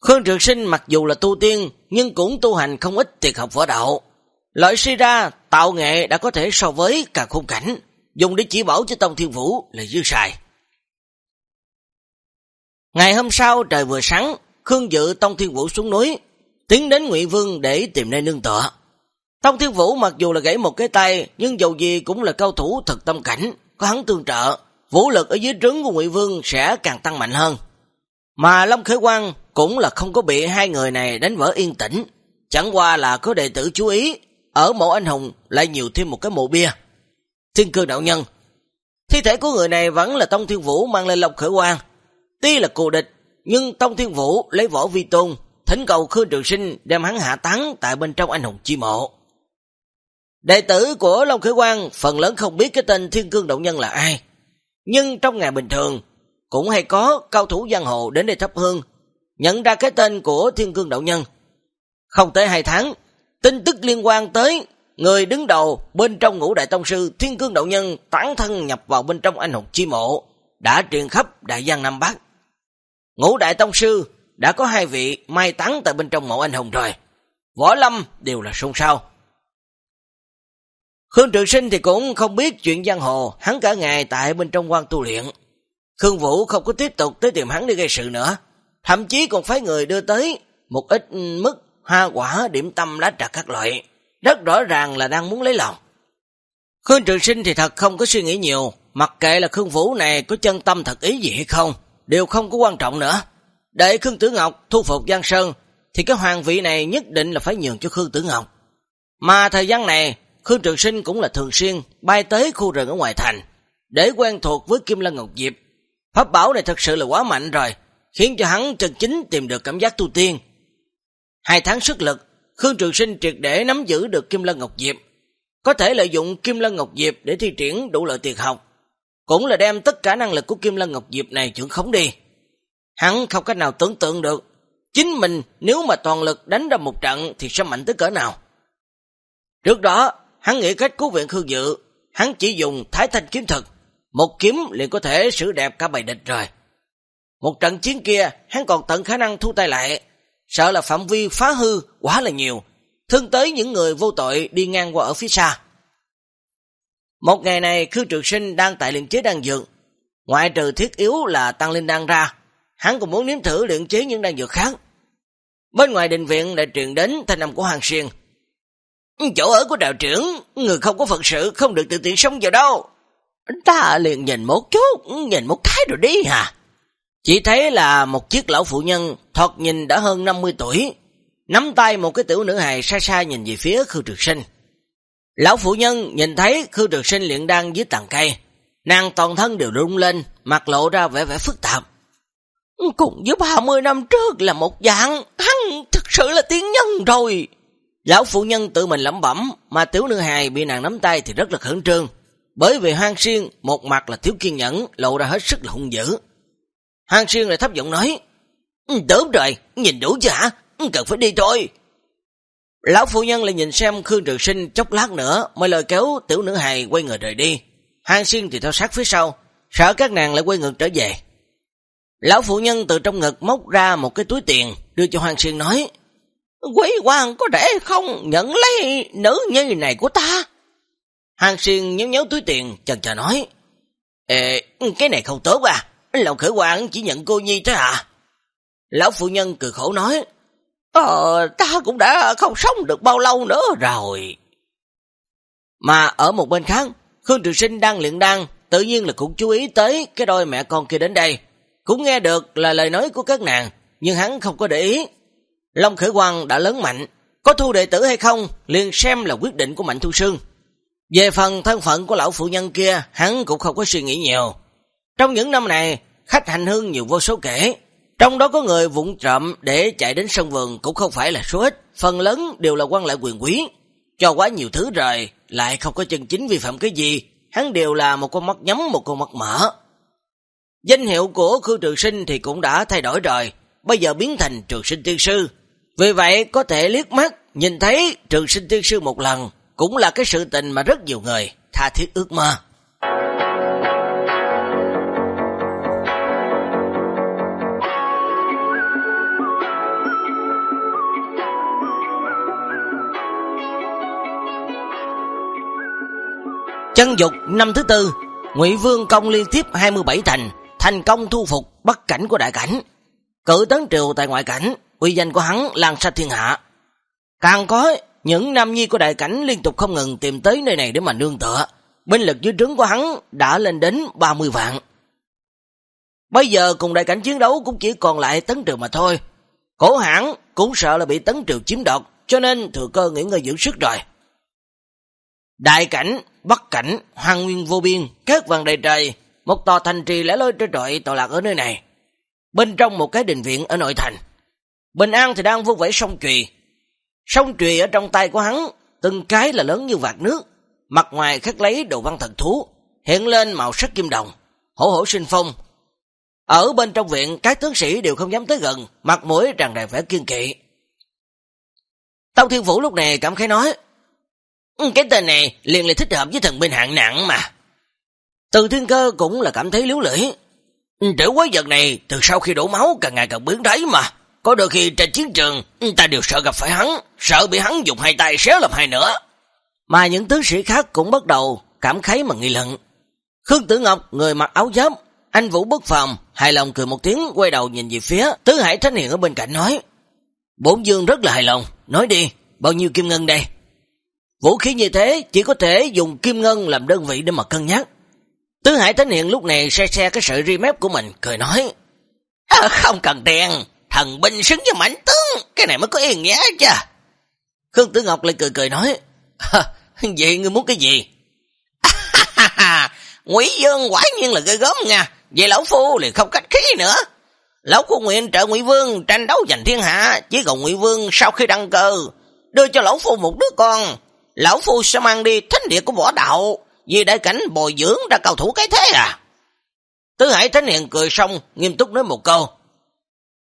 Khương Trường Sinh mặc dù là tu tiên, nhưng cũng tu hành không ít tuyệt học võ đạo. Loại suy ra, tạo nghệ đã có thể so với cả khung cảnh, dùng để chỉ bảo cho Tông Thiên Vũ là dư xài. Ngày hôm sau trời vừa sáng, Khương Dự Tông Thiên Vũ xuống núi, tiến đến Ngụy Vương để tìm nơi nương tựa. Tông Thiên Vũ mặc dù là gãy một cái tay, nhưng dầu gì cũng là cao thủ thật tâm cảnh, có hắn tương trợ, vũ lực ở dưới trứng của Ngụy Vương sẽ càng tăng mạnh hơn. Mà Long Khởi Quang cũng là không có bị hai người này đánh vỡ yên tĩnh, chẳng qua là có đệ tử chú ý, ở mộ anh hùng lại nhiều thêm một cái mộ bia. Thiên cương đạo nhân Thi thể của người này vẫn là Tông Thiên Vũ mang lên Long Khởi Quang. Tuy là cù địch, nhưng Tông Thiên Vũ lấy võ vi tôn, thỉnh cầu Khương Trường Sinh đem hắn hạ tán tại bên trong anh hùng chi mộ. Đệ tử của Long Khởi Quang phần lớn không biết cái tên Thiên Cương Đạo Nhân là ai. Nhưng trong ngày bình thường, cũng hay có cao thủ giang hồ đến đây thắp hương, nhận ra cái tên của Thiên Cương Đạo Nhân. Không tới hai tháng, tin tức liên quan tới người đứng đầu bên trong ngũ đại tông sư Thiên Cương Đạo Nhân tán thân nhập vào bên trong anh hùng chi mộ, đã truyền khắp đại giang Nam Bắc. Ngũ đại tông sư đã có hai vị mai tán tại bên trong mộ anh hùng rồi. Võ Lâm đều là sung sao. Khương Trường Sinh thì cũng không biết chuyện giang hồ, hắn cả ngày tại bên trong quan tu luyện. Khương Vũ không có tiếp tục tới tìm hắn đi gây sự nữa, thậm chí còn phải người đưa tới một ít mức hoa quả, điểm tâm, lá trà các loại, rất rõ ràng là đang muốn lấy lòng. Khương Trường Sinh thì thật không có suy nghĩ nhiều, mặc kệ là Khương Vũ này có chân tâm thật ý gì hay không, đều không có quan trọng nữa. Để Khương Tử Ngọc thu phục Giang Sơn, thì cái hoàng vị này nhất định là phải nhường cho Khương Tử Ngọc. Mà thời gian này, Khương Trường Sinh cũng là thường xuyên bay tới khu rừng ở ngoài thành, để quen thuộc với Kim Lân Ngọc Diệp. Pháp bảo này thật sự là quá mạnh rồi, khiến cho hắn chân chính tìm được cảm giác tu tiên. Hai tháng sức lực, Khương Trường Sinh triệt để nắm giữ được Kim Lân Ngọc Diệp, có thể lợi dụng Kim Lân Ngọc Diệp để thi triển đủ lợi tiền học, cũng là đem tất cả năng lực của Kim Lân Ngọc Diệp này trưởng khống đi. Hắn không cách nào tưởng tượng được, chính mình nếu mà toàn lực đánh ra một trận thì sẽ mạnh tới cỡ nào. Trước đó, hắn nghĩ cách cứu viện Khương Dự, hắn chỉ dùng thái thanh kiếm thực, một kiếm liền có thể xử đẹp cả bầy địch rồi. Một trận chiến kia, hắn còn tận khả năng thu tay lại, sợ là phạm vi phá hư quá là nhiều, thương tới những người vô tội đi ngang qua ở phía xa. Một ngày này, Khương Trực Sinh đang tại luyện chế đan dược, ngoại trừ thiết yếu là tăng linh đan ra, hắn cũng muốn nếm thử luyện chế những đan dược khác. Bên ngoài đình viện lại truyền đến thanh âm của Hoàng Xuyên. Chỗ ở của đạo trưởng, người không có phận sự không được tự tiện sống vào đâu. Ta liền nhìn một chút, nhìn một cái rồi đi hả? Chỉ thấy là một chiếc lão phụ nhân thoạt nhìn đã hơn 50 tuổi, nắm tay một cái tiểu nữ hài xa xa nhìn về phía Khư Trực Sinh. Lão phụ nhân nhìn thấy Khư Trực Sinh luyện đan dưới tàn cây, nàng toàn thân đều rung lên, mặt lộ ra vẻ vẻ phức tạp. Cùng với 30 năm trước là một dạng, hắn thực sự là tiếng nhân rồi. Lão phụ nhân tự mình lẩm bẩm, mà tiểu nữ hài bị nàng nắm tay thì rất là khẩn trương. Bởi vì hoang xuyên, một mặt là thiếu kiên nhẫn, lộ ra hết sức là hung dữ. Hoang xuyên lại thấp giọng nói, Đúng rồi, nhìn đủ chưa hả? Cần phải đi thôi. Lão phụ nhân lại nhìn xem Khương Trường Sinh chốc lát nữa mới lời kéo tiểu nữ hài quay người rời đi. Hàng xuyên thì theo sát phía sau, sợ các nàng lại quay ngược trở về. Lão phụ nhân từ trong ngực móc ra một cái túi tiền, đưa cho Hoàng Xuyên nói, Quý hoàng có thể không nhận lấy nữ như này của ta? Hàng Xuyên nhớ nhớ túi tiền, chần chờ nói, Ê, cái này không tốt à, lão khởi hoàng chỉ nhận cô nhi thế à? Lão phụ nhân cười khổ nói, Ờ, ta cũng đã không sống được bao lâu nữa rồi. Mà ở một bên khác, Khương Trường Sinh đang luyện đan, tự nhiên là cũng chú ý tới cái đôi mẹ con kia đến đây. Cũng nghe được là lời nói của các nàng, nhưng hắn không có để ý. Long Khởi Quang đã lớn mạnh, có thu đệ tử hay không, liền xem là quyết định của Mạnh Thu Sương. Về phần thân phận của lão phụ nhân kia, hắn cũng không có suy nghĩ nhiều. Trong những năm này, khách hành hương nhiều vô số kể, trong đó có người vụng trộm để chạy đến sân vườn cũng không phải là số ít, phần lớn đều là quan lại quyền quý. Cho quá nhiều thứ rồi, lại không có chân chính vi phạm cái gì, hắn đều là một con mắt nhắm một con mắt mở. Danh hiệu của Khương Trường Sinh thì cũng đã thay đổi rồi, bây giờ biến thành Trường Sinh Tiên Sư. Vì vậy có thể liếc mắt nhìn thấy Trường Sinh Tiên Sư một lần, cũng là cái sự tình mà rất nhiều người tha thiết ước mơ. Chân dục năm thứ tư, Ngụy Vương công liên tiếp 27 thành, thành công thu phục bất cảnh của đại cảnh. Cử tấn triều tại ngoại cảnh, uy danh của hắn lan xa thiên hạ. Càng có những nam nhi của đại cảnh liên tục không ngừng tìm tới nơi này để mà nương tựa. Binh lực dưới trướng của hắn đã lên đến 30 vạn. Bây giờ cùng đại cảnh chiến đấu cũng chỉ còn lại tấn triều mà thôi. Cổ hãng cũng sợ là bị tấn triều chiếm đoạt, cho nên thừa cơ nghỉ ngơi dưỡng sức rồi. Đại cảnh, bắc cảnh, hoàng nguyên vô biên, kết vàng đầy trời, một tòa thành trì lẻ loi trôi trọi tọa lạc ở nơi này. Bên trong một cái đình viện ở nội thành. Bình An thì đang vô vẫy sông trùy. Sông trùy ở trong tay của hắn, từng cái là lớn như vạt nước, mặt ngoài khắc lấy đồ văn thần thú, hiện lên màu sắc kim đồng, hổ hổ sinh phong. Ở bên trong viện, các tướng sĩ đều không dám tới gần, mặt mũi tràn đầy vẻ kiên kỵ. tông Thiên Vũ lúc này cảm khái nói, Ừ, cái tên này liền lại thích hợp với thần binh hạng nặng mà. Từ thiên cơ cũng là cảm thấy liếu lưỡi. Ừ, trở Tiểu quái vật này từ sau khi đổ máu càng ngày càng biến đấy mà. Có đôi khi trên chiến trường ừ, ta đều sợ gặp phải hắn, sợ bị hắn dùng hai tay xéo làm hai nữa. Mà những tướng sĩ khác cũng bắt đầu cảm khái mà nghi lận. Khương Tử Ngọc, người mặc áo giáp, anh Vũ bất phòng hài lòng cười một tiếng quay đầu nhìn về phía Tứ Hải Thánh Hiền ở bên cạnh nói. Bốn Dương rất là hài lòng, nói đi, bao nhiêu kim ngân đây? Vũ khí như thế chỉ có thể dùng kim ngân làm đơn vị để mà cân nhắc. Tứ Hải Thánh Hiện lúc này xe xe cái sợi ri mép của mình, cười nói. À, không cần tiền, thần binh xứng với mảnh tướng, cái này mới có yên nghĩa chứ. Khương Tử Ngọc lại cười cười nói. Vậy ngươi muốn cái gì? nguy Dương quả nhiên là gây gớm nha, vậy lão phu liền không cách khí nữa. Lão phu nguyện trợ Ngụy Vương tranh đấu giành thiên hạ, chỉ còn Ngụy Vương sau khi đăng cơ, đưa cho lão phu một đứa con, lão phu sẽ mang đi thánh địa của võ đạo, vì đại cảnh bồi dưỡng ra cầu thủ cái thế à? Tứ Hải Thánh Hiền cười xong, nghiêm túc nói một câu.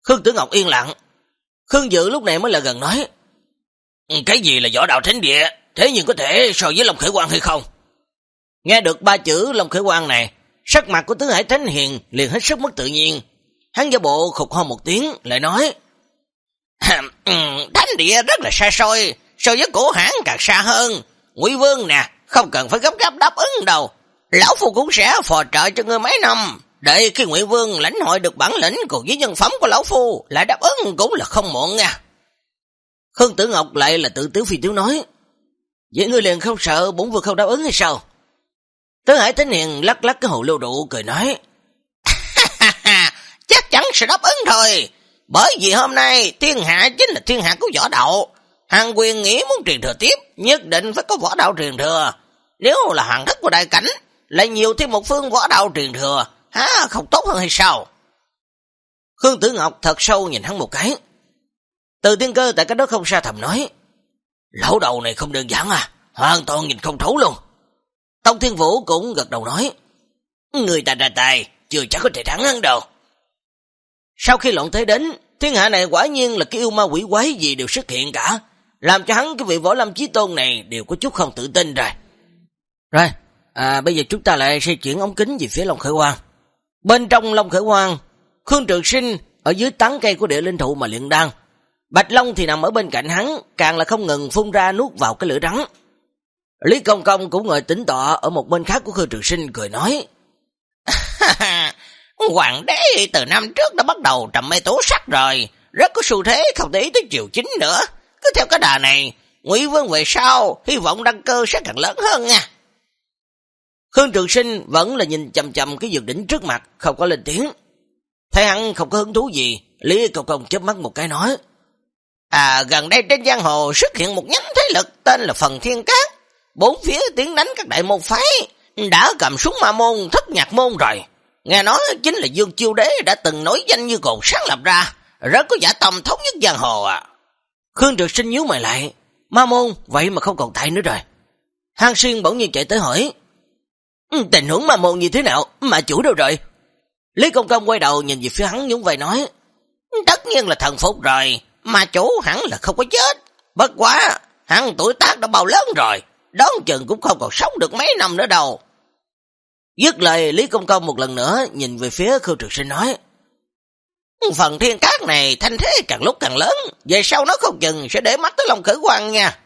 Khương Tử Ngọc yên lặng. Khương Dự lúc này mới là gần nói. Ừ, cái gì là võ đạo thánh địa, thế nhưng có thể so với Long Khởi Quang hay không? Nghe được ba chữ Long Khởi Quang này, sắc mặt của Tứ Hải Thánh Hiền liền hết sức mất tự nhiên. Hắn giả bộ khục ho một tiếng, lại nói.
Ừ, thánh địa rất là xa xôi, so với cổ hãng càng xa hơn. Ngụy Vương nè, không cần phải gấp gáp đáp ứng đâu. Lão Phu cũng sẽ phò trợ cho ngươi mấy năm. để khi Ngụy Vương lãnh hội được bản lĩnh cùng với nhân phẩm của Lão Phu, lại đáp ứng cũng là không muộn nha.
Khương Tử Ngọc lại là tự tiếu phi tiếu nói. Vậy ngươi liền không sợ bổn vương không đáp ứng hay sao? Tứ Hải Tính Hiền lắc lắc cái hồ lưu đủ cười nói.
Chắc chắn sẽ đáp ứng thôi. Bởi vì hôm nay thiên hạ chính là thiên hạ của võ đạo. Hàng quyền nghĩ muốn truyền thừa tiếp, nhất định phải có võ đạo truyền thừa. Nếu là hàng thất của đại cảnh, lại nhiều thêm một phương võ đạo truyền thừa, há không tốt hơn hay sao?
Khương Tử Ngọc thật sâu nhìn hắn một cái. Từ tiên cơ tại cái đó không xa thầm nói. Lão đầu này không đơn giản à, hoàn toàn nhìn không thấu luôn. Tông Thiên Vũ cũng gật đầu nói.
Người ta ra tài, chưa chắc có thể thắng hắn đâu.
Sau khi lộn thế đến, thiên hạ này quả nhiên là cái yêu ma quỷ quái gì đều xuất hiện cả. Làm cho hắn cái vị võ lâm chí tôn này đều có chút không tự tin rồi. Rồi, à, bây giờ chúng ta lại sẽ chuyển ống kính về phía Long Khởi Quang. Bên trong Long Khởi Quang, Khương Trường Sinh ở dưới tán cây của địa linh thụ mà luyện đan. Bạch Long thì nằm ở bên cạnh hắn, càng là không ngừng phun ra nuốt vào cái lửa rắn. Lý Công Công cũng ngồi tỉnh tọa ở một bên khác của Khương Trường Sinh cười nói.
Hoàng đế từ năm trước đã bắt đầu trầm mê tố sắc rồi, rất có xu thế không để ý tới chiều chính nữa. Cứ theo cái đà này, Ngụy Vương về sau, hy vọng đăng cơ sẽ càng lớn hơn nha.
Khương Trường Sinh vẫn là nhìn chầm chầm cái dược đỉnh trước mặt, không có lên tiếng. Thấy hắn không có hứng thú gì, Lý Cầu Công chớp mắt một cái nói.
À, gần đây trên giang hồ xuất hiện một nhánh thế lực tên là Phần Thiên Cát. Bốn phía tiến đánh các đại môn phái, đã cầm súng ma môn, thất nhạc môn rồi. Nghe nói chính là Dương Chiêu Đế đã từng nổi danh như cồn sáng lập ra, rất có giả tâm thống nhất giang hồ à.
Khương Trực Sinh nhíu mày lại, ma môn vậy mà không còn thấy nữa rồi. Hàng Xuyên bỗng nhiên chạy tới hỏi, ừ, tình huống ma môn như thế nào, mà chủ đâu rồi? Lý Công Công quay đầu nhìn về phía hắn nhúng vai nói,
tất nhiên là thần phục rồi, mà chủ hẳn là không có chết. Bất quá, hắn tuổi tác đã bao lớn rồi, đón chừng cũng không còn sống được mấy năm nữa đâu.
Dứt lời Lý Công Công một lần nữa nhìn về phía Khương Trực Sinh nói.
Phần thiên cát này thanh thế càng lúc càng lớn, về sau nó không chừng sẽ để mắt tới lòng khởi quan nha.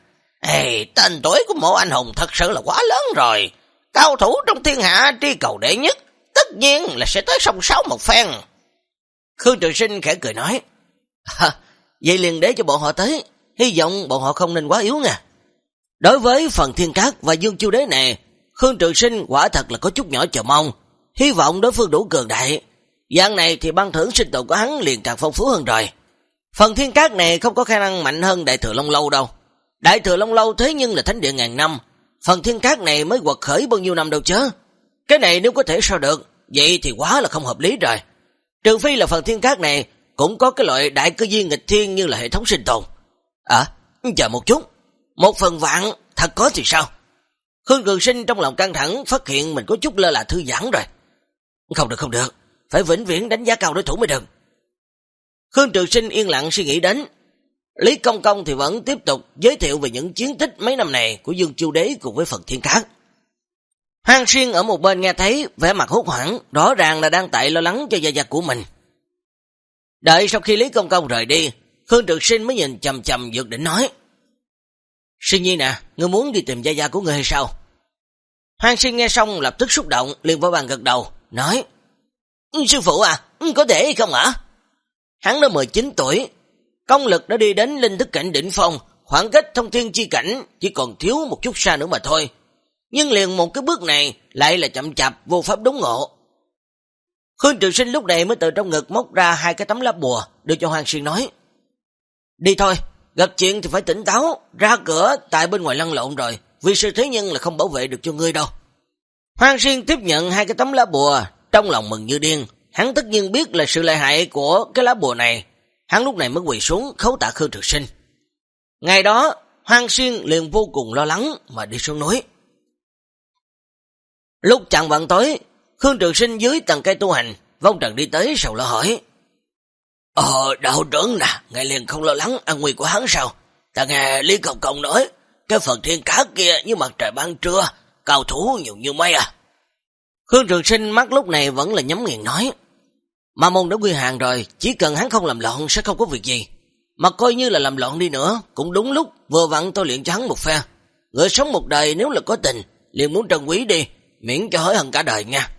Ê, tên tuổi của mộ anh hùng thật sự là quá lớn rồi. Cao thủ trong thiên hạ tri cầu đệ nhất, tất nhiên là sẽ tới sông sáu một phen.
Khương Trường Sinh khẽ cười nói. vậy liền để cho bọn họ tới, hy vọng bọn họ không nên quá yếu nha. Đối với phần thiên cát và dương chiêu đế này, Khương Trường Sinh quả thật là có chút nhỏ chờ mong, hy vọng đối phương đủ cường đại. Dạng này thì ban thưởng sinh tồn của hắn liền càng phong phú hơn rồi. Phần thiên cát này không có khả năng mạnh hơn Đại Thừa Long Lâu đâu. Đại Thừa Long Lâu thế nhưng là thánh địa ngàn năm, phần thiên cát này mới quật khởi bao nhiêu năm đâu chứ. Cái này nếu có thể sao được, vậy thì quá là không hợp lý rồi. Trừ phi là phần thiên cát này cũng có cái loại đại cơ duyên nghịch thiên như là hệ thống sinh tồn. À, chờ một chút, một phần vạn thật có thì sao? Khương Cường Sinh trong lòng căng thẳng phát hiện mình có chút lơ là thư giãn rồi. Không được không được, phải vĩnh viễn đánh giá cao đối thủ mới được. Khương Trường Sinh yên lặng suy nghĩ đến. Lý Công Công thì vẫn tiếp tục giới thiệu về những chiến tích mấy năm này của Dương Chu Đế cùng với phần thiên cát. Hàng Xuyên ở một bên nghe thấy vẻ mặt hốt hoảng, rõ ràng là đang tại lo lắng cho gia gia của mình. Đợi sau khi Lý Công Công rời đi, Khương Trường Sinh mới nhìn chầm chầm dược định nói. Sinh nhi nè, ngươi muốn đi tìm gia gia của ngươi hay sao? Hàng Xuyên nghe xong lập tức xúc động, liền vào bàn gật đầu, nói Sư phụ à, có thể không hả? Hắn đã 19 tuổi, công lực đã đi đến linh thức cảnh đỉnh phong, khoảng cách thông thiên chi cảnh chỉ còn thiếu một chút xa nữa mà thôi. Nhưng liền một cái bước này lại là chậm chạp vô pháp đúng ngộ. Khương Trường Sinh lúc này mới từ trong ngực móc ra hai cái tấm lá bùa, đưa cho Hoàng Xuyên nói. Đi thôi, gặp chuyện thì phải tỉnh táo, ra cửa tại bên ngoài lăn lộn rồi, vì sự thế nhân là không bảo vệ được cho ngươi đâu. Hoàng Xuyên tiếp nhận hai cái tấm lá bùa, trong lòng mừng như điên, hắn tất nhiên biết là sự lợi hại của cái lá bùa này, hắn lúc này mới quỳ xuống khấu tạ Khương Trực Sinh. Ngày đó, Hoàng Xuyên liền vô cùng lo lắng mà đi xuống núi. Lúc chặn vạn tối, Khương Trường Sinh dưới tầng cây tu hành, vong trần đi tới sầu lo hỏi. Ờ, đạo trưởng nè, ngài liền không lo lắng an nguy của hắn sao? Ta nghe Lý Cộng Cộng nói, cái phần thiên cá kia như mặt trời ban trưa, cao thủ nhiều như mây à. Khương Trường Sinh mắt lúc này vẫn là nhắm nghiền nói. Ma môn đã quy hàng rồi, chỉ cần hắn không làm loạn sẽ không có việc gì. Mà coi như là làm loạn đi nữa, cũng đúng lúc vừa vặn tôi luyện cho hắn một phe. Người sống một đời nếu là có tình, liền muốn trân quý đi, miễn cho hối hận cả đời nha.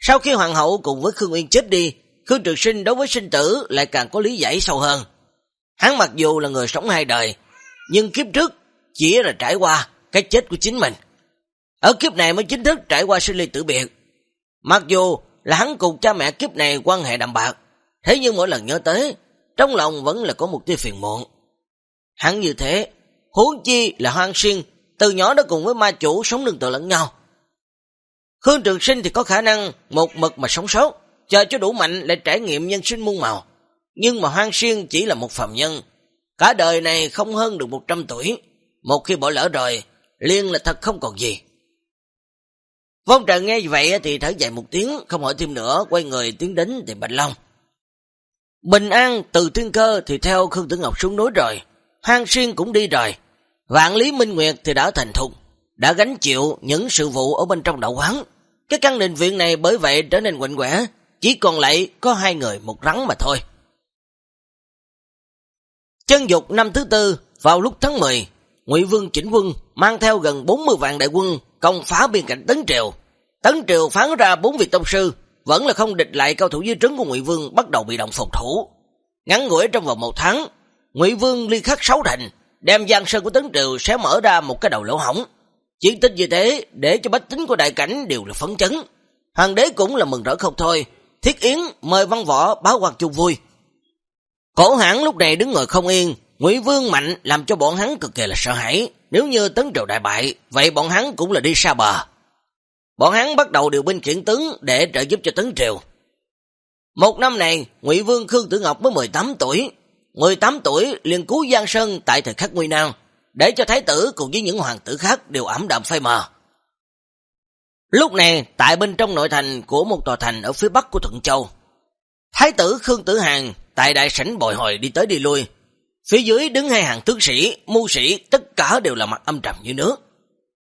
Sau khi hoàng hậu cùng với Khương Uyên chết đi, Khương Trường Sinh đối với sinh tử lại càng có lý giải sâu hơn. Hắn mặc dù là người sống hai đời, nhưng kiếp trước chỉ là trải qua cái chết của chính mình. Ở kiếp này mới chính thức trải qua sinh ly tử biệt. Mặc dù là hắn cùng cha mẹ kiếp này quan hệ đậm bạc, thế nhưng mỗi lần nhớ tới, trong lòng vẫn là có một tia phiền muộn. Hắn như thế, huống chi là hoang xuyên, từ nhỏ đã cùng với ma chủ sống nương tựa lẫn nhau. Khương Trường Sinh thì có khả năng một mực mà sống sót, chờ cho đủ mạnh lại trải nghiệm nhân sinh muôn màu. Nhưng mà hoang xuyên chỉ là một phạm nhân, cả đời này không hơn được 100 tuổi, một khi bỏ lỡ rồi, liên là thật không còn gì. Vong Trần nghe vậy thì thở dài một tiếng, không hỏi thêm nữa, quay người tiến đến tìm Bạch Long. Bình An từ thiên cơ thì theo Khương Tử Ngọc xuống núi rồi, Hang Xuyên cũng đi rồi, Vạn Lý Minh Nguyệt thì đã thành thục, đã gánh chịu những sự vụ ở bên trong đậu quán. Cái căn định viện này bởi vậy trở nên quạnh quẻ, chỉ còn lại có hai người một rắn mà thôi. Chân dục năm thứ tư, vào lúc tháng 10, Ngụy Vương chỉnh quân mang theo gần 40 vạn đại quân công phá biên cảnh Tấn Triều. Tấn Triều phán ra bốn vị tông sư, vẫn là không địch lại cao thủ dưới trứng của Ngụy Vương bắt đầu bị động phục thủ. Ngắn ngủi trong vòng một tháng, Ngụy Vương liên khắc sáu thành, đem giang sơn của Tấn Triều sẽ mở ra một cái đầu lỗ hỏng. Chiến tích như thế để cho bách tính của đại cảnh đều là phấn chấn. Hoàng đế cũng là mừng rỡ không thôi, thiết yến mời văn võ báo quan chung vui. Cổ hãng lúc này đứng ngồi không yên, Ngụy Vương mạnh làm cho bọn hắn cực kỳ là sợ hãi, nếu như tấn triều đại bại, vậy bọn hắn cũng là đi xa bờ. Bọn hắn bắt đầu điều binh khiển tướng để trợ giúp cho tấn triều. Một năm này, Ngụy Vương Khương Tử Ngọc mới 18 tuổi, 18 tuổi liền cứu Giang Sơn tại thời khắc nguy nan, để cho thái tử cùng với những hoàng tử khác đều ẩm đạm phai mờ. Lúc này, tại bên trong nội thành của một tòa thành ở phía bắc của Thuận Châu, thái tử Khương Tử Hàng tại đại sảnh bồi hồi đi tới đi lui, Phía dưới đứng hai hàng tướng sĩ, mưu sĩ, tất cả đều là mặt âm trầm như nước.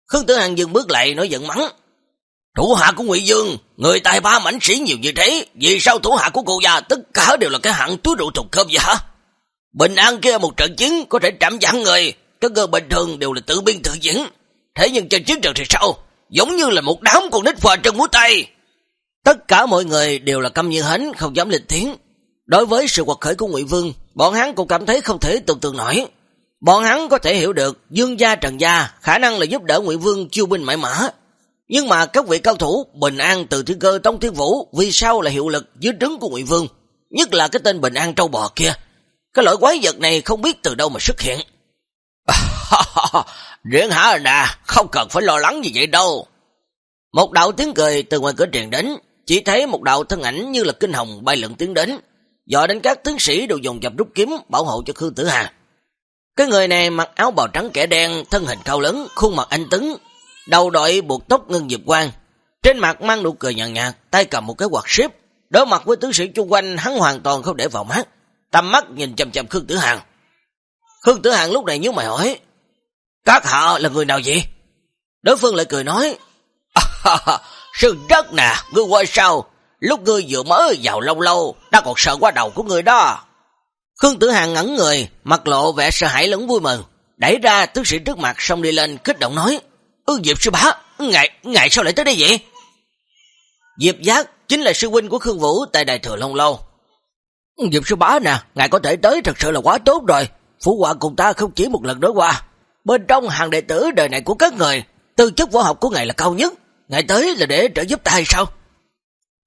Khương Tử Hằng dừng bước lại nói giận mắng. Thủ hạ của Ngụy Dương, người tài ba mảnh sĩ nhiều như thế, vì sao thủ hạ của cô già tất cả đều là cái hạng túi rượu thùng cơm vậy hả? Bình an kia một trận chiến có thể trảm giảm người, các cơ bình thường đều là tự biên tự diễn. Thế nhưng trên chiến trường thì sao? Giống như là một đám con nít phò chân múa tay. Tất cả mọi người đều là căm như hến, không dám lên tiếng. Đối với sự quật khởi của Ngụy Vương, bọn hắn cũng cảm thấy không thể tưởng tượng nổi. Bọn hắn có thể hiểu được Dương gia Trần gia khả năng là giúp đỡ Ngụy Vương chiêu binh mãi mã. Nhưng mà các vị cao thủ Bình An từ thiên cơ Tông Thiên Vũ vì sao là hiệu lực dưới trứng của Ngụy Vương, nhất là cái tên Bình An trâu bò kia. Cái loại quái vật này không biết từ đâu mà xuất hiện. Riêng hả nè, à? không cần phải lo lắng gì vậy đâu. Một đạo tiếng cười từ ngoài cửa truyền đến, chỉ thấy một đạo thân ảnh như là kinh hồng bay lượn tiến đến, dọ đến các tướng sĩ đều dùng dập rút kiếm bảo hộ cho Khương Tử Hà. Cái người này mặc áo bào trắng kẻ đen, thân hình cao lớn, khuôn mặt anh tứng, đầu đội buộc tóc ngân diệp quang, trên mặt mang nụ cười nhàn nhạt, tay cầm một cái quạt xếp, đối mặt với tướng sĩ chung quanh hắn hoàn toàn không để vào mắt, tầm mắt nhìn chầm chầm Khương Tử Hàng. Khương Tử Hàng lúc này nhớ mày hỏi, các hạ là người nào vậy? Đối phương lại cười nói, à, Sư đất nè, ngươi qua sao? Lúc ngươi vừa mới vào lâu lâu, đã còn sợ qua đầu của người đó. Khương Tử Hàng ngẩn người, mặt lộ vẻ sợ hãi lẫn vui mừng. Đẩy ra tướng sĩ trước mặt xong đi lên, kích động nói. Ư Diệp sư bá, ngài, ngài sao lại tới đây vậy? Diệp Giác chính là sư huynh của Khương Vũ tại Đại Thừa Long Lâu. Diệp sư bá nè, ngài có thể tới thật sự là quá tốt rồi. Phủ họa cùng ta không chỉ một lần đối qua. Bên trong hàng đệ tử đời này của các người, tư chất võ học của ngài là cao nhất. Ngài tới là để trợ giúp ta hay sao?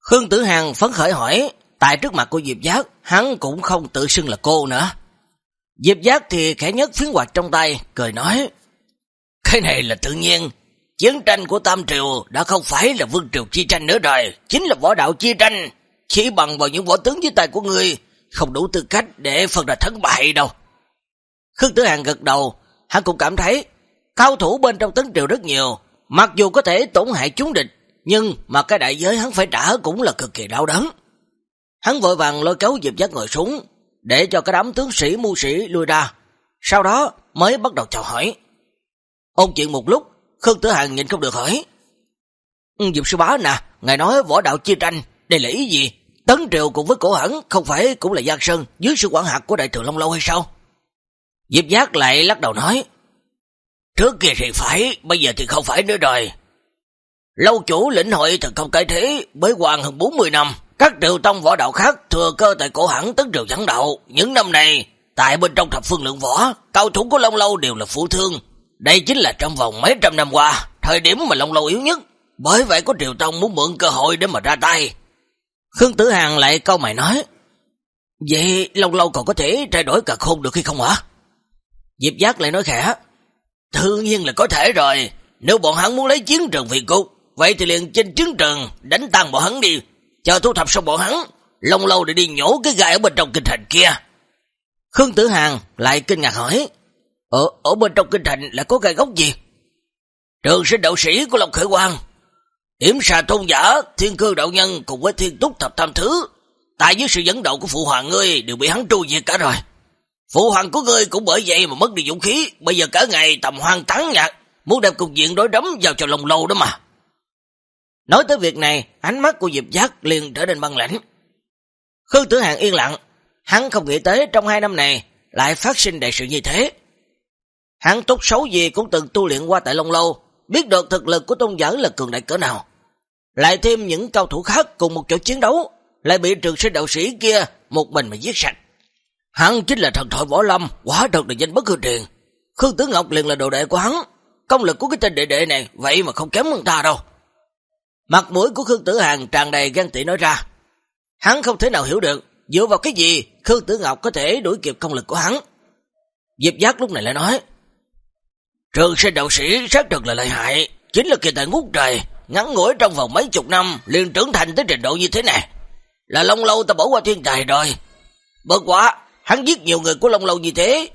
Khương Tử Hằng phấn khởi hỏi, tại trước mặt của Diệp Giác, hắn cũng không tự xưng là cô nữa. Diệp Giác thì khẽ nhất phiến quạt trong tay, cười nói, Cái này là tự nhiên, chiến tranh của Tam Triều đã không phải là vương triều chi tranh nữa rồi, chính là võ đạo chi tranh, chỉ bằng vào những võ tướng dưới tay của người, không đủ tư cách để phân ra thắng bại đâu. Khương Tử Hằng gật đầu, hắn cũng cảm thấy, cao thủ bên trong tấn triều rất nhiều, mặc dù có thể tổn hại chúng địch, nhưng mà cái đại giới hắn phải trả cũng là cực kỳ đau đớn. Hắn vội vàng lôi kéo Diệp Giác ngồi xuống, để cho cái đám tướng sĩ mưu sĩ lui ra, sau đó mới bắt đầu chào hỏi. Ôn chuyện một lúc, Khương Tử Hằng nhìn không được hỏi. Ừ, Diệp sư bá nè, ngài nói võ đạo chia tranh, đây là ý gì? Tấn Triều cùng với cổ hẳn không phải cũng là Giang Sơn dưới sự quản hạt của đại trưởng Long Lâu hay sao? Diệp Giác lại lắc đầu nói, Trước kia thì phải, bây giờ thì không phải nữa rồi. Lâu chủ lĩnh hội thật không cái thế, mới hoàng hơn 40 năm. Các triều tông võ đạo khác thừa cơ tại cổ hẳn tấn triều dẫn đạo. Những năm này, tại bên trong thập phương lượng võ, cao thủ của Long Lâu đều là phụ thương. Đây chính là trong vòng mấy trăm năm qua, thời điểm mà Long Lâu yếu nhất. Bởi vậy có triều tông muốn mượn cơ hội để mà ra tay. Khương Tử Hàng lại câu mày nói, Vậy Long Lâu còn có thể thay đổi cả khôn được hay không hả? Diệp Giác lại nói khẽ, Tự nhiên là có thể rồi, nếu bọn hắn muốn lấy chiến trường phiền cục, vậy thì liền trên chiến trường đánh tăng bọn hắn đi, chờ thu thập xong bọn hắn, Long Lâu để đi nhổ cái gai ở bên trong kinh thành kia. Khương Tử Hàng lại kinh ngạc hỏi, ở, ở bên trong kinh thành là có gai gốc gì? Trường sinh đạo sĩ của Long Khởi Quang, Yểm xà tôn giả, thiên cư đạo nhân cùng với thiên túc thập tam thứ, tại dưới sự dẫn đầu của phụ hoàng ngươi đều bị hắn tru diệt cả rồi. Phụ hoàng của ngươi cũng bởi vậy mà mất đi dũng khí, bây giờ cả ngày tầm hoang tán nhạc, muốn đem cục diện đối đấm vào cho lòng lâu đó mà. Nói tới việc này, ánh mắt của Diệp Giác liền trở nên băng lãnh. Khương Tử Hàng yên lặng, hắn không nghĩ tới trong hai năm này lại phát sinh đại sự như thế. Hắn tốt xấu gì cũng từng tu luyện qua tại Long Lâu, biết được thực lực của tôn giả là cường đại cỡ nào. Lại thêm những cao thủ khác cùng một chỗ chiến đấu, lại bị trường sinh đạo sĩ kia một mình mà giết sạch. Hắn chính là thần thoại võ lâm, quá thật được danh bất hư truyền. Khương Tử Ngọc liền là đồ đệ của hắn, công lực của cái tên đệ đệ này vậy mà không kém hơn ta đâu. Mặt mũi của Khương Tử Hàng tràn đầy ghen tị nói ra. Hắn không thể nào hiểu được, dựa vào cái gì Khương Tử Ngọc có thể đuổi kịp công lực của hắn. Diệp Giác lúc này lại nói, Trường sinh đạo sĩ sát được là lợi hại, chính là kỳ tài ngút trời, ngắn ngủi trong vòng mấy chục năm, liền trưởng thành tới trình độ như thế này. Là Long Lâu ta bỏ qua thiên tài rồi. bớt quá, hắn giết nhiều người của Long Lâu như thế,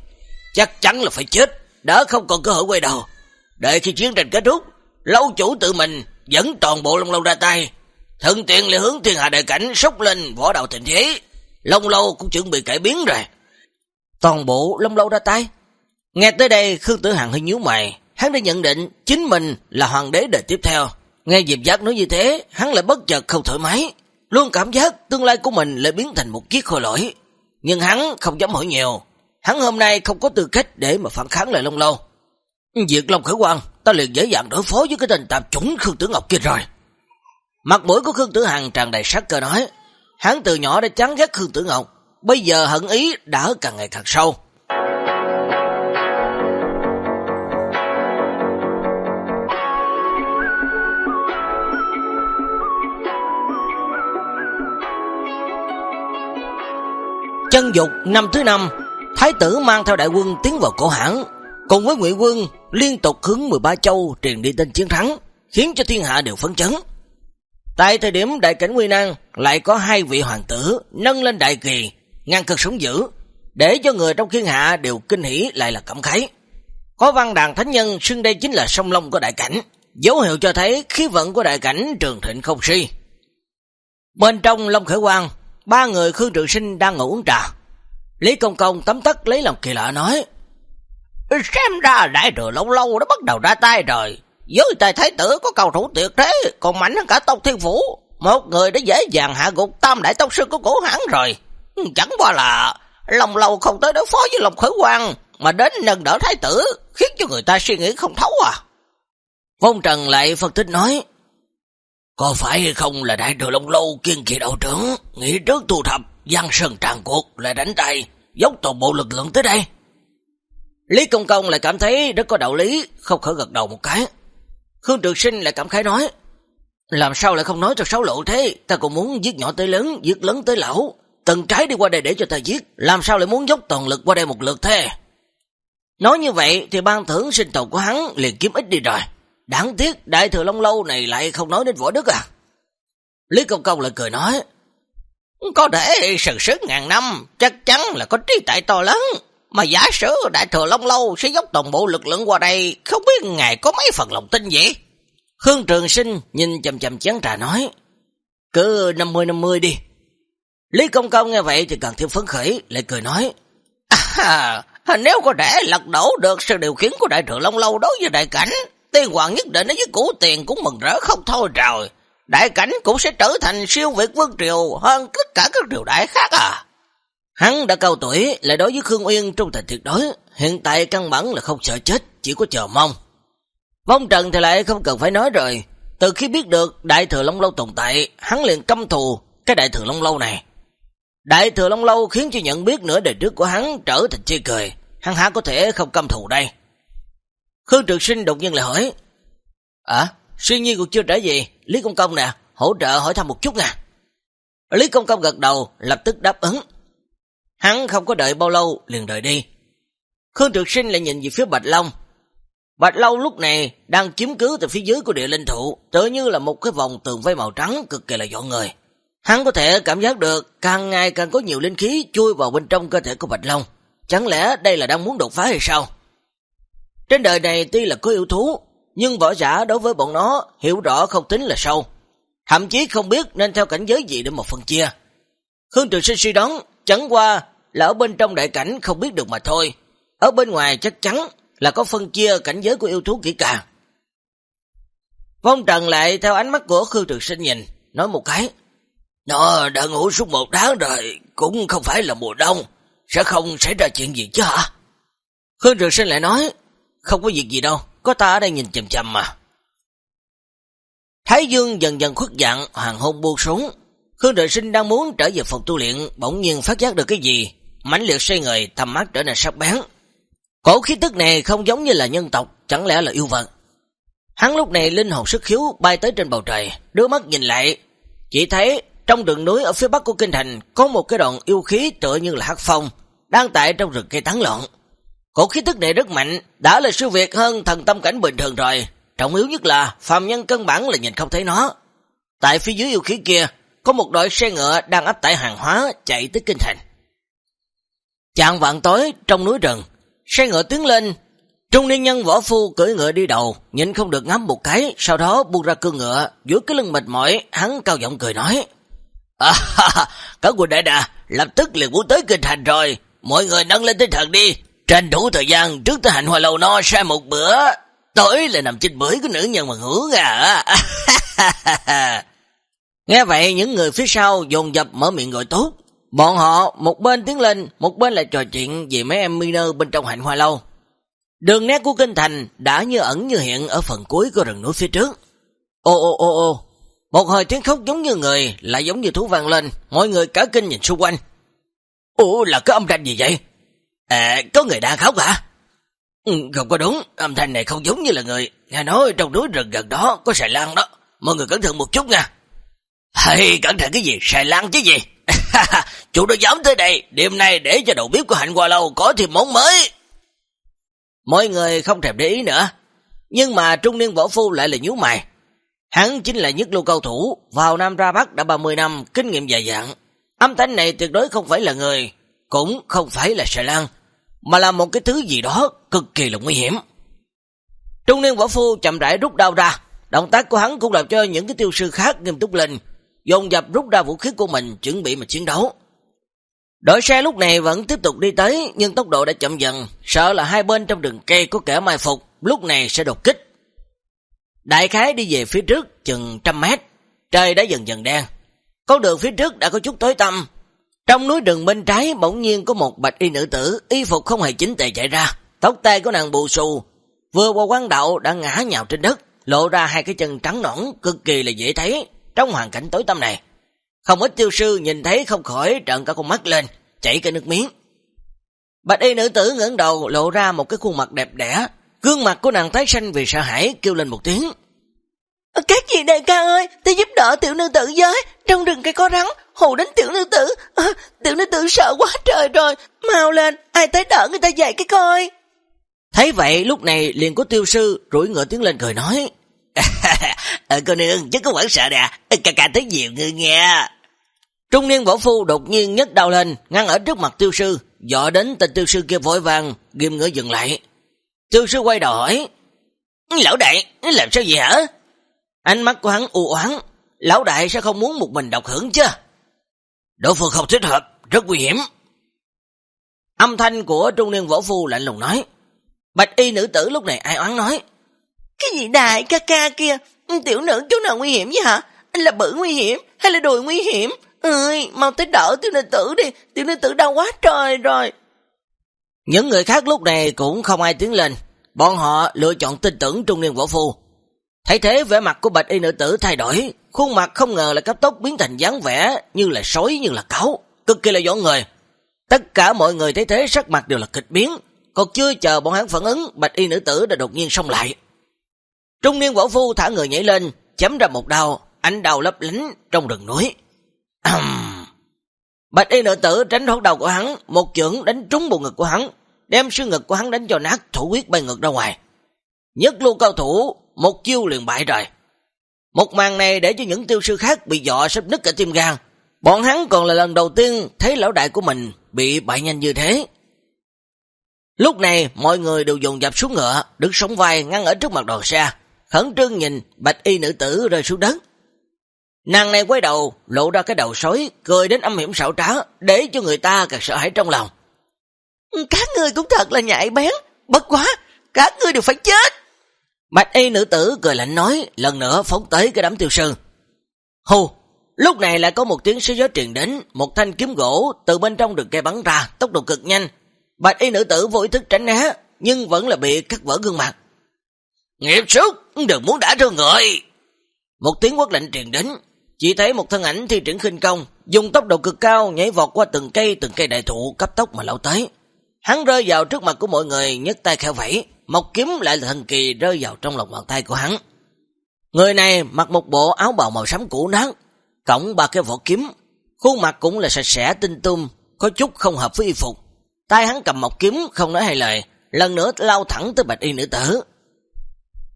chắc chắn là phải chết, đã không còn cơ hội quay đầu. Đợi khi chiến tranh kết thúc, lâu chủ tự mình dẫn toàn bộ Long Lâu ra tay, thân tiện lại hướng thiên hạ đại cảnh sốc lên võ đạo tình thế. Long Lâu cũng chuẩn bị cải biến rồi. Toàn bộ Long Lâu ra tay? Nghe tới đây, Khương Tử Hằng hơi nhíu mày, hắn đã nhận định chính mình là hoàng đế đời tiếp theo. Nghe Diệp Giác nói như thế, hắn lại bất chợt không thoải mái, luôn cảm giác tương lai của mình lại biến thành một chiếc khôi lỗi. Nhưng hắn không dám hỏi nhiều, hắn hôm nay không có tư cách để mà phản kháng lại Long Lâu. Việc Long Khởi Quang, ta liền dễ dàng đối phó với cái tên tạp chủng Khương Tử Ngọc kia rồi. Mặt mũi của Khương Tử Hằng tràn đầy sắc cơ nói, hắn từ nhỏ đã chán ghét Khương Tử Ngọc, bây giờ hận ý đã càng ngày càng sâu. Chân dục năm thứ năm, Thái tử mang theo đại quân tiến vào cổ hãng, cùng với Ngụy quân liên tục hướng 13 châu truyền đi tên chiến thắng, khiến cho thiên hạ đều phấn chấn. Tại thời điểm đại cảnh nguy năng lại có hai vị hoàng tử nâng lên đại kỳ, ngăn cực sống dữ, để cho người trong thiên hạ đều kinh hỉ lại là cảm khái. Có văn đàn thánh nhân xưng đây chính là sông Long của đại cảnh, dấu hiệu cho thấy khí vận của đại cảnh trường thịnh không suy. Bên trong Long Khởi Quang, ba người Khương Trường Sinh đang ngồi uống trà. Lý Công Công tấm tắt lấy lòng kỳ lạ nói, Xem ra đại thừa lâu lâu đã bắt đầu ra tay rồi. Với tài thái tử có cầu thủ tuyệt thế, còn mạnh hơn cả Tông Thiên Phủ. Một người đã dễ dàng hạ gục tam đại tông sư của cổ hãng rồi. Ừ, chẳng qua là lòng lâu không tới đối phó với lòng khởi quan, mà đến nâng đỡ thái tử, khiến cho người ta suy nghĩ không thấu à. Phong Trần lại phân tích nói, có phải hay không là đại thừa Long Lâu kiên kỳ đạo trưởng, nghĩ trước thu thập, giang sơn tràn cuộc, lại đánh tay, dốc toàn bộ lực lượng tới đây. Lý Công Công lại cảm thấy rất có đạo lý, không khỏi gật đầu một cái. Khương Trường Sinh lại cảm khái nói, làm sao lại không nói cho sáu lộ thế, ta cũng muốn giết nhỏ tới lớn, giết lớn tới lão, từng trái đi qua đây để cho ta giết, làm sao lại muốn dốc toàn lực qua đây một lượt thế. Nói như vậy thì ban thưởng sinh tồn của hắn liền kiếm ít đi rồi. Đáng tiếc đại thừa Long Lâu này lại không nói đến võ đức à. Lý Công Công lại cười nói, có thể sự sức ngàn năm, chắc chắn là có trí tại to lớn. Mà giả sử đại thừa Long Lâu sẽ dốc toàn bộ lực lượng qua đây, không biết ngài có mấy phần lòng tin vậy? Khương Trường Sinh nhìn chầm chầm chén trà nói, cứ 50-50 đi. Lý Công Công nghe vậy thì càng thêm phấn khởi, lại cười nói, à, nếu có thể lật đổ được sự điều khiển của đại thừa Long Lâu đối với đại cảnh, tiên hoàng nhất định với củ tiền cũng mừng rỡ không thôi rồi.
đại cảnh cũng sẽ trở thành siêu việt vương triều hơn tất cả các triều đại khác à.
Hắn đã cao tuổi, lại đối với Khương Uyên trung thành tuyệt đối, hiện tại căn bản là không sợ chết, chỉ có chờ mong. Vong Trần thì lại không cần phải nói rồi, từ khi biết được Đại Thừa Long Lâu tồn tại, hắn liền căm thù cái Đại Thừa Long Lâu này. Đại Thừa Long Lâu khiến cho nhận biết nửa đời trước của hắn trở thành chê cười, hắn há có thể không căm thù đây. Khương Trực Sinh đột nhiên lại hỏi, À, suy nhi còn chưa trở gì, Lý Công Công nè, hỗ trợ hỏi thăm một chút nè. Lý Công Công gật đầu, lập tức đáp ứng. Hắn không có đợi bao lâu, liền đợi đi. Khương Trực Sinh lại nhìn về phía Bạch Long. Bạch long lúc này đang chiếm cứ từ phía dưới của địa linh thụ, tự như là một cái vòng tường vây màu trắng cực kỳ là dọn người. Hắn có thể cảm giác được càng ngày càng có nhiều linh khí chui vào bên trong cơ thể của Bạch Long. Chẳng lẽ đây là đang muốn đột phá hay sao? Trên đời này tuy là có yêu thú, nhưng võ giả đối với bọn nó hiểu rõ không tính là sâu. Thậm chí không biết nên theo cảnh giới gì để một phần chia. Khương Trường Sinh suy đoán chẳng qua là ở bên trong đại cảnh không biết được mà thôi. Ở bên ngoài chắc chắn là có phân chia cảnh giới của yêu thú kỹ càng. Phong Trần lại theo ánh mắt của Khương Trường Sinh nhìn, nói một cái. Nó đã ngủ suốt một tháng rồi, cũng không phải là mùa đông, sẽ không xảy ra chuyện gì chứ hả? Khương Trường Sinh lại nói, không có việc gì đâu, có ta ở đây nhìn chầm chầm mà. Thái Dương dần dần khuất dặn, hoàng hôn buông xuống. Khương trời Sinh đang muốn trở về phòng tu luyện, bỗng nhiên phát giác được cái gì, mãnh liệt xoay người, tầm mắt trở nên sắc bén. Cổ khí tức này không giống như là nhân tộc, chẳng lẽ là yêu vật. Hắn lúc này linh hồn sức khiếu bay tới trên bầu trời, đưa mắt nhìn lại, chỉ thấy trong rừng núi ở phía bắc của kinh thành có một cái đoạn yêu khí tựa như là hắc phong, đang tại trong rừng cây tán loạn. Cổ khí tức này rất mạnh, đã là siêu việt hơn thần tâm cảnh bình thường rồi. Trọng yếu nhất là phàm nhân cân bản là nhìn không thấy nó. Tại phía dưới yêu khí kia, có một đội xe ngựa đang áp tải hàng hóa chạy tới kinh thành. Chạng vạn tối trong núi rừng, xe ngựa tiến lên, trung niên nhân võ phu cưỡi ngựa đi đầu, nhìn không được ngắm một cái, sau đó buông ra cương ngựa, dưới cái lưng mệt mỏi, hắn cao giọng cười nói. À, các quân đại đà, lập tức liền muốn tới kinh thành rồi, mọi người nâng lên tinh thần đi, tranh đủ thời gian trước tới hạnh hoa lầu no sai một bữa, tối là nằm trên bưởi của nữ nhân mà ngủ à. Nghe vậy những người phía sau dồn dập mở miệng gọi tốt. Bọn họ một bên tiến lên, một bên lại trò chuyện về mấy em miner bên trong hạnh hoa lâu. Đường nét của kinh thành đã như ẩn như hiện ở phần cuối của rừng núi phía trước. Ô ô ô ô, một hồi tiếng khóc giống như người, lại giống như thú vang lên, mọi người cả kinh nhìn xung quanh. Ủa là cái âm thanh gì vậy? À, có người đang khóc hả? Ừ, không có đúng, âm thanh này không giống như là người. Nghe nói trong núi rừng gần đó có xài lan đó. Mọi người cẩn thận một chút nha. Hay cẩn thận cái gì? Xài lan chứ gì? Chủ đã dám tới đây, đêm nay để cho đầu bếp của hạnh qua lâu có thêm món mới. Mọi người không thèm để ý nữa. Nhưng mà trung niên võ phu lại là nhú mày. Hắn chính là nhất lưu cao thủ, vào Nam ra Bắc đã 30 năm, kinh nghiệm dài dặn. Âm thanh này tuyệt đối không phải là người, cũng không phải là xài lan, mà là một cái thứ gì đó cực kỳ là nguy hiểm. Trung niên võ phu chậm rãi rút đao ra, động tác của hắn cũng làm cho những cái tiêu sư khác nghiêm túc lên, dồn dập rút ra vũ khí của mình chuẩn bị mà chiến đấu. Đội xe lúc này vẫn tiếp tục đi tới, nhưng tốc độ đã chậm dần, sợ là hai bên trong rừng cây có kẻ mai phục, lúc này sẽ đột kích. Đại khái đi về phía trước chừng trăm mét, trời đã dần dần đen. Con đường phía trước đã có chút tối tăm. Trong núi rừng bên trái bỗng nhiên có một bạch y nữ tử, y phục không hề chính tề chạy ra. Tóc tay của nàng bù xù, vừa qua quán đạo đã ngã nhào trên đất, lộ ra hai cái chân trắng nõn cực kỳ là dễ thấy trong hoàn cảnh tối tăm này. Không ít tiêu sư nhìn thấy không khỏi trợn cả con mắt lên, chảy cái nước miếng. Bạch y nữ tử ngẩng đầu lộ ra một cái khuôn mặt đẹp đẽ, gương mặt của nàng tái xanh vì sợ hãi kêu lên một tiếng. Các gì đại ca ơi, tôi giúp đỡ tiểu nữ tử với, trong rừng cây có rắn, hù đến tiểu nữ tử, à, tiểu nữ tử sợ quá trời rồi, mau lên, ai tới đỡ người ta dậy cái coi. Thấy vậy lúc này liền có tiêu sư rủi ngựa tiếng lên cười nói, Ờ cô nương chứ có quảng sợ nè, cà cà thấy nhiều người nghe. Trung niên võ phu đột nhiên nhấc đầu lên, ngăn ở trước mặt tiêu sư, dọ đến tên tiêu sư kia vội vàng, ghim ngựa dừng lại. Tiêu sư quay đầu hỏi, Lão đại, làm sao vậy hả? Ánh mắt của hắn u oán lão đại sẽ không muốn một mình độc hưởng chứ? Đối phương không thích hợp, rất nguy hiểm. Âm thanh của trung niên võ phu lạnh lùng nói. Bạch y nữ tử lúc này ai oán nói. Cái gì đại ca ca kia, ừ, tiểu nữ chỗ nào nguy hiểm vậy hả? anh là bự nguy hiểm hay là đùi nguy hiểm? Ơi, mau tới đỡ tiểu nữ tử đi, tiểu nữ tử đau quá trời rồi. Những người khác lúc này cũng không ai tiến lên, bọn họ lựa chọn tin tưởng trung niên võ phu. Thấy thế vẻ mặt của bạch y nữ tử thay đổi, khuôn mặt không ngờ là cấp tốc biến thành dáng vẻ như là sói như là cáo, cực kỳ là dõn người. Tất cả mọi người thấy thế sắc mặt đều là kịch biến, còn chưa chờ bọn hắn phản ứng, bạch y nữ tử đã đột nhiên xông lại. Trung niên võ phu thả người nhảy lên, chấm ra một đào, ánh đào lấp lánh trong rừng núi. Bạch y nữ tử tránh thoát đầu của hắn, một chưởng đánh trúng bộ ngực của hắn, đem sư ngực của hắn đánh cho nát thủ huyết bay ngực ra ngoài. Nhất lưu cao thủ, một chiêu liền bại rồi. Một màn này để cho những tiêu sư khác bị dọa sắp nứt cả tim gan. Bọn hắn còn là lần đầu tiên thấy lão đại của mình bị bại nhanh như thế. Lúc này mọi người đều dùng dập xuống ngựa, đứng sống vai ngăn ở trước mặt đoàn xe, khẩn trương nhìn bạch y nữ tử rơi xuống đất. Nàng này quay đầu, lộ ra cái đầu sói, cười đến âm hiểm xảo trá, để cho người ta càng sợ hãi trong lòng. Các người cũng thật là nhạy bén, bất quá, các người đều phải chết. Bạch y nữ tử cười lạnh nói, lần nữa phóng tới cái đám tiêu sư. Hù, lúc này lại có một tiếng sứ gió truyền đến, một thanh kiếm gỗ từ bên trong được cây bắn ra, tốc độ cực nhanh. Bạch y nữ tử vô ý thức tránh né, nhưng vẫn là bị cắt vỡ gương mặt. Nghiệp súc, đừng muốn đã thương người. Một tiếng quốc lệnh truyền đến, chỉ thấy một thân ảnh thi triển khinh công, dùng tốc độ cực cao nhảy vọt qua từng cây từng cây đại thụ cấp tốc mà lão tới. Hắn rơi vào trước mặt của mọi người, nhấc tay kheo vẫy, một kiếm lại là thần kỳ rơi vào trong lòng bàn tay của hắn. Người này mặc một bộ áo bào màu xám cũ nát, cộng ba cái vỏ kiếm, khuôn mặt cũng là sạch sẽ tinh tum, có chút không hợp với y phục. Tay hắn cầm một kiếm không nói hai lời, lần nữa lao thẳng tới bạch y nữ tử.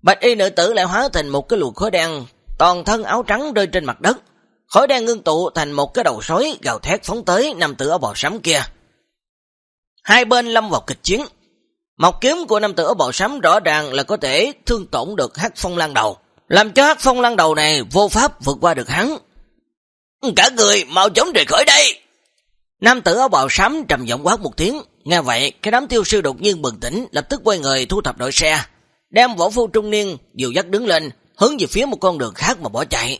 Bạch y nữ tử lại hóa thành một cái luồng khói đen, toàn thân áo trắng rơi trên mặt đất. Khói đen ngưng tụ thành một cái đầu sói gào thét phóng tới nằm tử ở bò sắm kia. Hai bên lâm vào kịch chiến. Mọc kiếm của nam tử ở bò sắm rõ ràng là có thể thương tổn được hắc phong lan đầu. Làm cho hắc phong lan đầu này vô pháp vượt qua được hắn. Cả người mau chống rời khỏi đây. Nam tử áo bào sắm trầm giọng quát một tiếng. Nghe vậy, cái đám tiêu sư đột nhiên bừng tỉnh, lập tức quay người thu thập đội xe. Đem võ phu trung niên, dìu dắt đứng lên, hướng về phía một con đường khác mà bỏ chạy.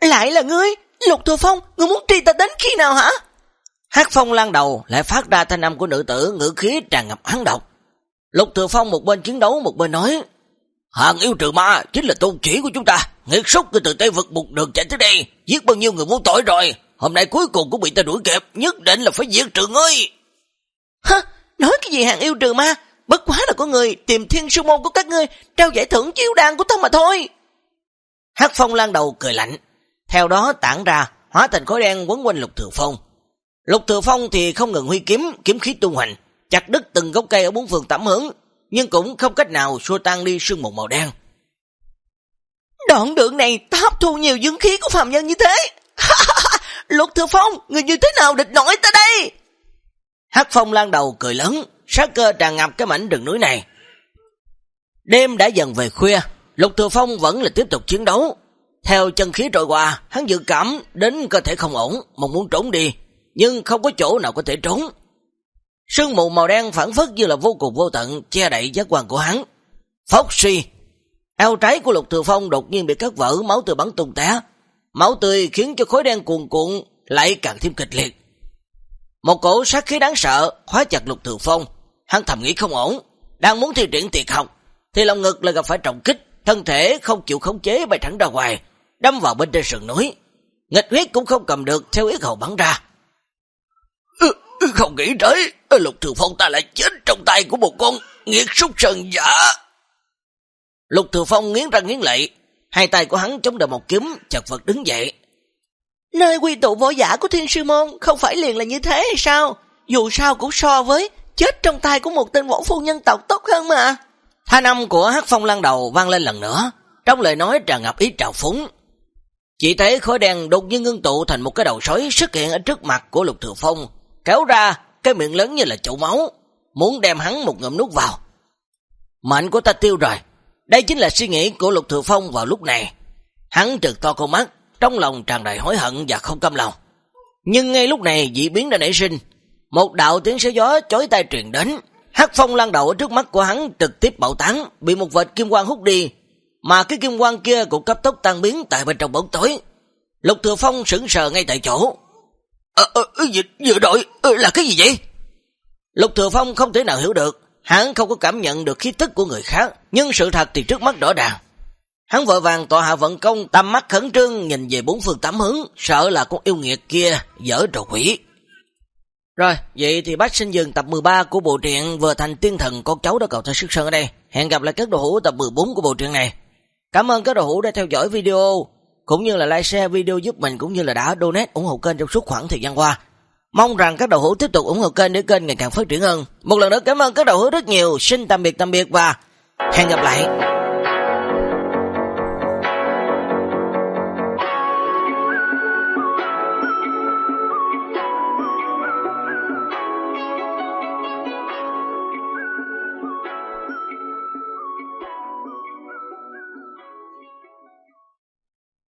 Lại là ngươi, Lục Thừa Phong, ngươi muốn truy ta đến khi nào hả? Hát phong lan đầu lại phát ra thanh âm của nữ tử ngữ khí tràn ngập hắn độc. Lục Thừa Phong một bên chiến đấu một bên nói, Hàng yêu trừ ma chính là tôn chỉ của chúng ta, nghiệt súc từ Tây vực một đường chạy tới đây, giết bao nhiêu người vô tội rồi, hôm nay cuối cùng cũng bị ta đuổi kịp, nhất định là phải diệt trừ ngươi. Hả? Nói cái gì hàng yêu trừ ma? Bất quá là có người tìm thiên sư môn của các ngươi, trao giải thưởng chiêu đàn của ta mà thôi. Hát phong lan đầu cười lạnh, theo đó tản ra, hóa thành khói đen quấn quanh lục thừa phong. Lục thừa phong thì không ngừng huy kiếm, kiếm khí tung hoành, chặt đứt từng gốc cây ở bốn phương tẩm hướng, nhưng cũng không cách nào xua tan đi sương mù màu đen. Đoạn đường này ta hấp thu nhiều dương khí của phạm nhân như thế. Lục thừa phong, người như thế nào địch nổi ta đây? Hát phong lan đầu cười lớn, sát cơ tràn ngập cái mảnh rừng núi này. Đêm đã dần về khuya, Lục Thừa Phong vẫn là tiếp tục chiến đấu. Theo chân khí trội qua, hắn dự cảm đến cơ thể không ổn, mong muốn trốn đi, nhưng không có chỗ nào có thể trốn. Sương mù màu đen phản phất như là vô cùng vô tận, che đậy giác quan của hắn. Phốc suy, eo trái của Lục Thừa Phong đột nhiên bị cắt vỡ, máu từ bắn tung té. Máu tươi khiến cho khối đen cuồn cuộn lại càng thêm kịch liệt. Một cổ sát khí đáng sợ khóa chặt Lục Thừa Phong, hắn thầm nghĩ không ổn, đang muốn thi triển tiệt học, thì lòng ngực lại gặp phải trọng kích, thân thể không chịu khống chế bay thẳng ra ngoài, đâm vào bên trên sườn núi. Nghịch huyết cũng không cầm được theo yết hầu bắn ra. Ừ, không nghĩ tới, lục thường phong ta lại chết trong tay của một con nghiệt súc sơn giả. Lục thường phong nghiến răng nghiến lệ, hai tay của hắn chống đỡ một kiếm, chật vật đứng dậy. Nơi quy tụ võ giả của thiên sư môn không phải liền là như thế hay sao? Dù sao cũng so với chết trong tay của một tên võ phu nhân tộc tốt hơn mà. Thanh âm của hát phong lăn đầu vang lên lần nữa, trong lời nói tràn ngập ý trào phúng. Chỉ thấy khói đen đột nhiên ngưng tụ thành một cái đầu sói xuất hiện ở trước mặt của lục thừa phong, kéo ra cái miệng lớn như là chậu máu, muốn đem hắn một ngụm nuốt vào. Mệnh của ta tiêu rồi, đây chính là suy nghĩ của lục thừa phong vào lúc này. Hắn trượt to con mắt, trong lòng tràn đầy hối hận và không căm lòng. Nhưng ngay lúc này dị biến đã nảy sinh, một đạo tiếng xé gió chói tai truyền đến, Hắc phong lan đầu ở trước mắt của hắn trực tiếp bạo tán, bị một vệt kim quang hút đi. mà cái kim quang kia cũng cấp tốc tan biến tại bên trong bóng tối. Lục Thừa Phong sững sờ ngay tại chỗ.
Ờ, ờ à, dự, vừa đội là cái gì vậy?
Lục Thừa Phong không thể nào hiểu được, hắn không có cảm nhận được khí tức của người khác, nhưng sự thật thì trước mắt rõ ràng. Hắn vội vàng tọa hạ vận công, tầm mắt khẩn trương nhìn về bốn phương tám hướng, sợ là con yêu nghiệt kia dở trò quỷ. Rồi, vậy thì bác xin dừng tập 13 của bộ truyện vừa thành tiên thần con cháu đã cầu thơ sức sơn ở đây. Hẹn gặp lại các đồ hữu tập 14 của bộ truyện này. Cảm ơn các đồ hữu đã theo dõi video, cũng như là like share video giúp mình cũng như là đã donate ủng hộ kênh trong suốt khoảng thời gian qua. Mong rằng các đầu hữu tiếp tục ủng hộ kênh để kênh ngày càng phát triển hơn. Một lần nữa cảm ơn các đầu hữu rất nhiều. Xin tạm biệt tạm biệt và hẹn gặp lại.